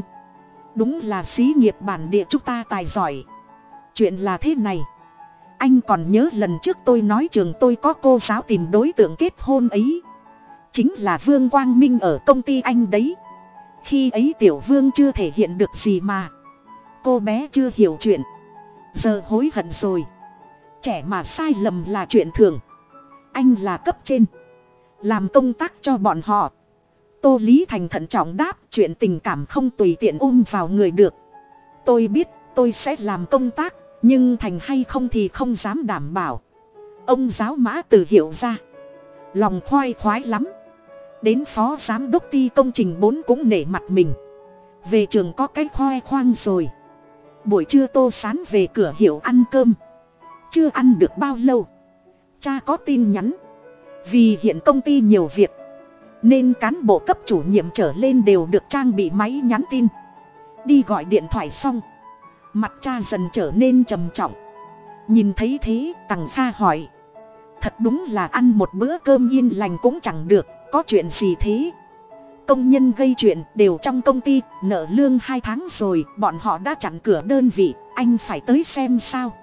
Đúng là xí nghiệp bản địa chúng ta tài giỏi. Chuyện là thế này. Anh còn nhớ lần trước tôi nói trường tôi có cô giáo tìm đối tượng kết hôn ấy chính là vương quang minh ở công ty anh đấy. Khi ấy tiểu vương chưa thể hiện được gì mà. Cô bé chưa hiểu chuyện. Giờ hối hận rồi. Trẻ mà sai lầm là chuyện thường. Anh là cấp trên. Làm công tác cho bọn họ. Tô lý thành thận trọng đáp chuyện tình cảm không tùy tiện ôm vào người được. Tôi biết tôi sẽ làm công tác, nhưng thành hay không thì không dám đảm bảo. Ông giáo mã từ hiểu ra. Lòng khoai khoái lắm đến phó giám đốc ty công trình bốn cũng nể mặt mình. Về trường có cái khoe khoang rồi. Buổi trưa tô sán về cửa hiệu ăn cơm. Chưa ăn được bao lâu. Cha có tin nhắn. Vì hiện công ty nhiều việc, nên cán bộ cấp chủ nhiệm trở lên đều được trang bị máy nhắn tin. Đi gọi điện thoại xong, mặt cha dần trở nên trầm trọng. Nhìn thấy thế, tằng pha hỏi, thật đúng là ăn một bữa cơm yên lành cũng chẳng được có chuyện gì thế? Công nhân gây chuyện đều trong công ty, nợ lương hai tháng rồi, bọn họ đã chặn cửa đơn vị, anh phải tới xem sao.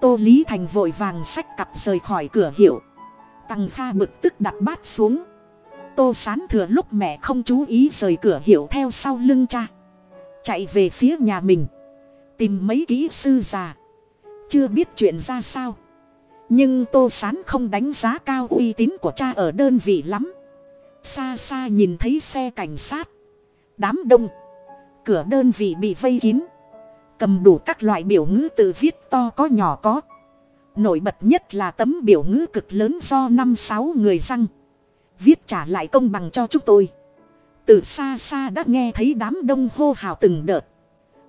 Tô lý thành vội vàng xách cặp rời khỏi cửa hiệu. Tăng kha bực tức đặt bát xuống. Tô sán thừa lúc mẹ không chú ý rời cửa hiệu theo sau lưng cha. Chạy về phía nhà mình. Tìm mấy kỹ sư già. Chưa biết chuyện ra sao. Nhưng tô sán không đánh giá cao uy tín của cha ở đơn vị lắm xa xa nhìn thấy xe cảnh sát. Đám đông. Cửa đơn vị bị vây kín. Cầm đủ các loại biểu ngữ từ viết to có nhỏ có. Nổi bật nhất là tấm biểu ngữ cực lớn do năm sáu người răng. Viết trả lại công bằng cho chúng tôi. Từ xa xa đã nghe thấy đám đông hô hào từng đợt.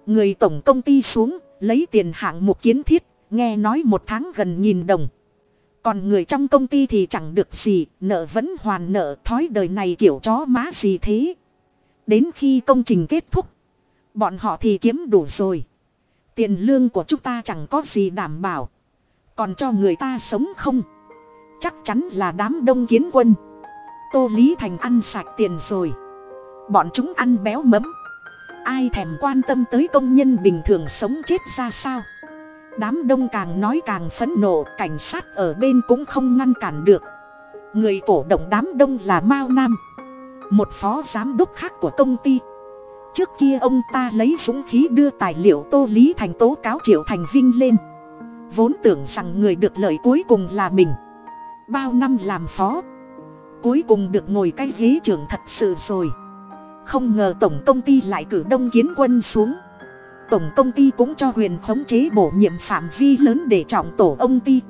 Người tổng công ty xuống, lấy tiền hạng mục kiến thiết, nghe nói một tháng gần nghìn đồng còn người trong công ty thì chẳng được gì, nợ vẫn hoàn nợ, thói đời này kiểu chó má gì thế? Đến khi công trình kết thúc, bọn họ thì kiếm đủ rồi. Tiền lương của chúng ta chẳng có gì đảm bảo. Còn cho người ta sống không? Chắc chắn là đám đông kiến quân. Tô lý thành ăn sạch tiền rồi. Bọn chúng ăn béo mấm. Ai thèm quan tâm tới công nhân bình thường sống chết ra sao? Đám đông càng nói càng phẫn nộ, cảnh sát ở bên cũng không ngăn cản được. Người cổ động đám đông là mao nam, một phó giám đốc khác của công ty. Trước kia ông ta lấy súng khí đưa tài liệu tô lý thành tố cáo triệu thành vinh lên. Vốn tưởng rằng người được lợi cuối cùng là mình. Bao năm làm phó, cuối cùng được ngồi cái ghế trưởng thật sự rồi. Không ngờ tổng công ty lại cử đông kiến quân xuống tổng công ty cũng cho huyền khống chế bổ nhiệm phạm vi lớn để trọng tổ ông ty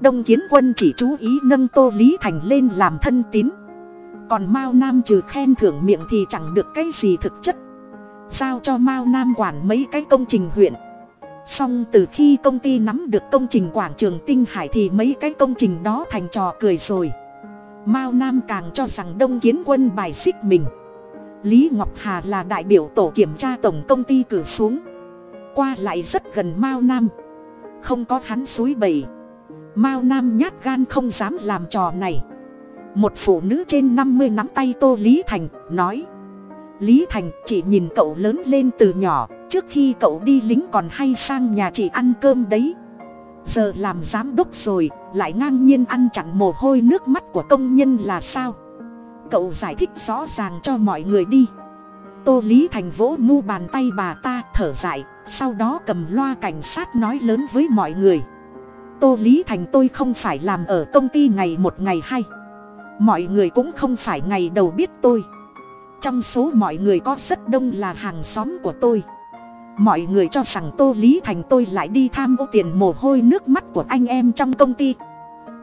đông kiến quân chỉ chú ý nâng tô lý thành lên làm thân tín. Còn mao nam trừ khen thưởng miệng thì chẳng được cái gì thực chất. Giao cho mao nam quản mấy cái công trình huyện. Song từ khi công ty nắm được công trình quảng trường tinh hải thì mấy cái công trình đó thành trò cười rồi. Mao nam càng cho rằng đông kiến quân bài xích mình. Lý ngọc hà là đại biểu tổ kiểm tra tổng công ty cử xuống qua lại rất gần mao nam. Không có hắn suối bầy. Mao nam nhát gan không dám làm trò này. Một phụ nữ trên năm mươi nắm tay tô lý thành, nói. Lý thành, chị nhìn cậu lớn lên từ nhỏ, trước khi cậu đi lính còn hay sang nhà chị ăn cơm đấy. Giờ làm giám đốc rồi, lại ngang nhiên ăn chặn mồ hôi nước mắt của công nhân là sao? Cậu giải thích rõ ràng cho mọi người đi. Tô lý thành vỗ mu bàn tay bà ta, thở dài sau đó cầm loa cảnh sát nói lớn với mọi người. Tô lý thành tôi không phải làm ở công ty ngày một ngày hai. Mọi người cũng không phải ngày đầu biết tôi. Trong số mọi người có rất đông là hàng xóm của tôi. Mọi người cho rằng tô lý thành tôi lại đi tham ô tiền mồ hôi nước mắt của anh em trong công ty.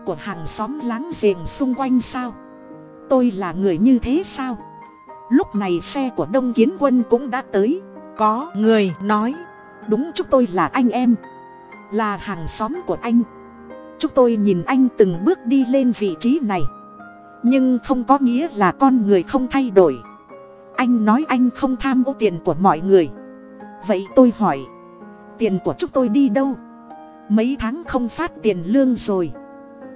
Của hàng xóm láng giềng xung quanh sao? Tôi là người như thế sao? Lúc này xe của đông kiến quân cũng đã tới. Có người nói đúng chúng tôi là anh em. Là hàng xóm của anh. Chúng tôi nhìn anh từng bước đi lên vị trí này. Nhưng không có nghĩa là con người không thay đổi. Anh nói anh không tham ô tiền của mọi người. Vậy tôi hỏi, tiền của chúng tôi đi đâu? Mấy tháng không phát tiền lương rồi.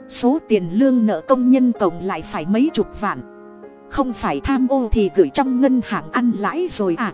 Số tiền lương nợ công nhân cộng lại phải mấy chục vạn. Không phải tham ô thì gửi trong ngân hàng ăn lãi rồi à?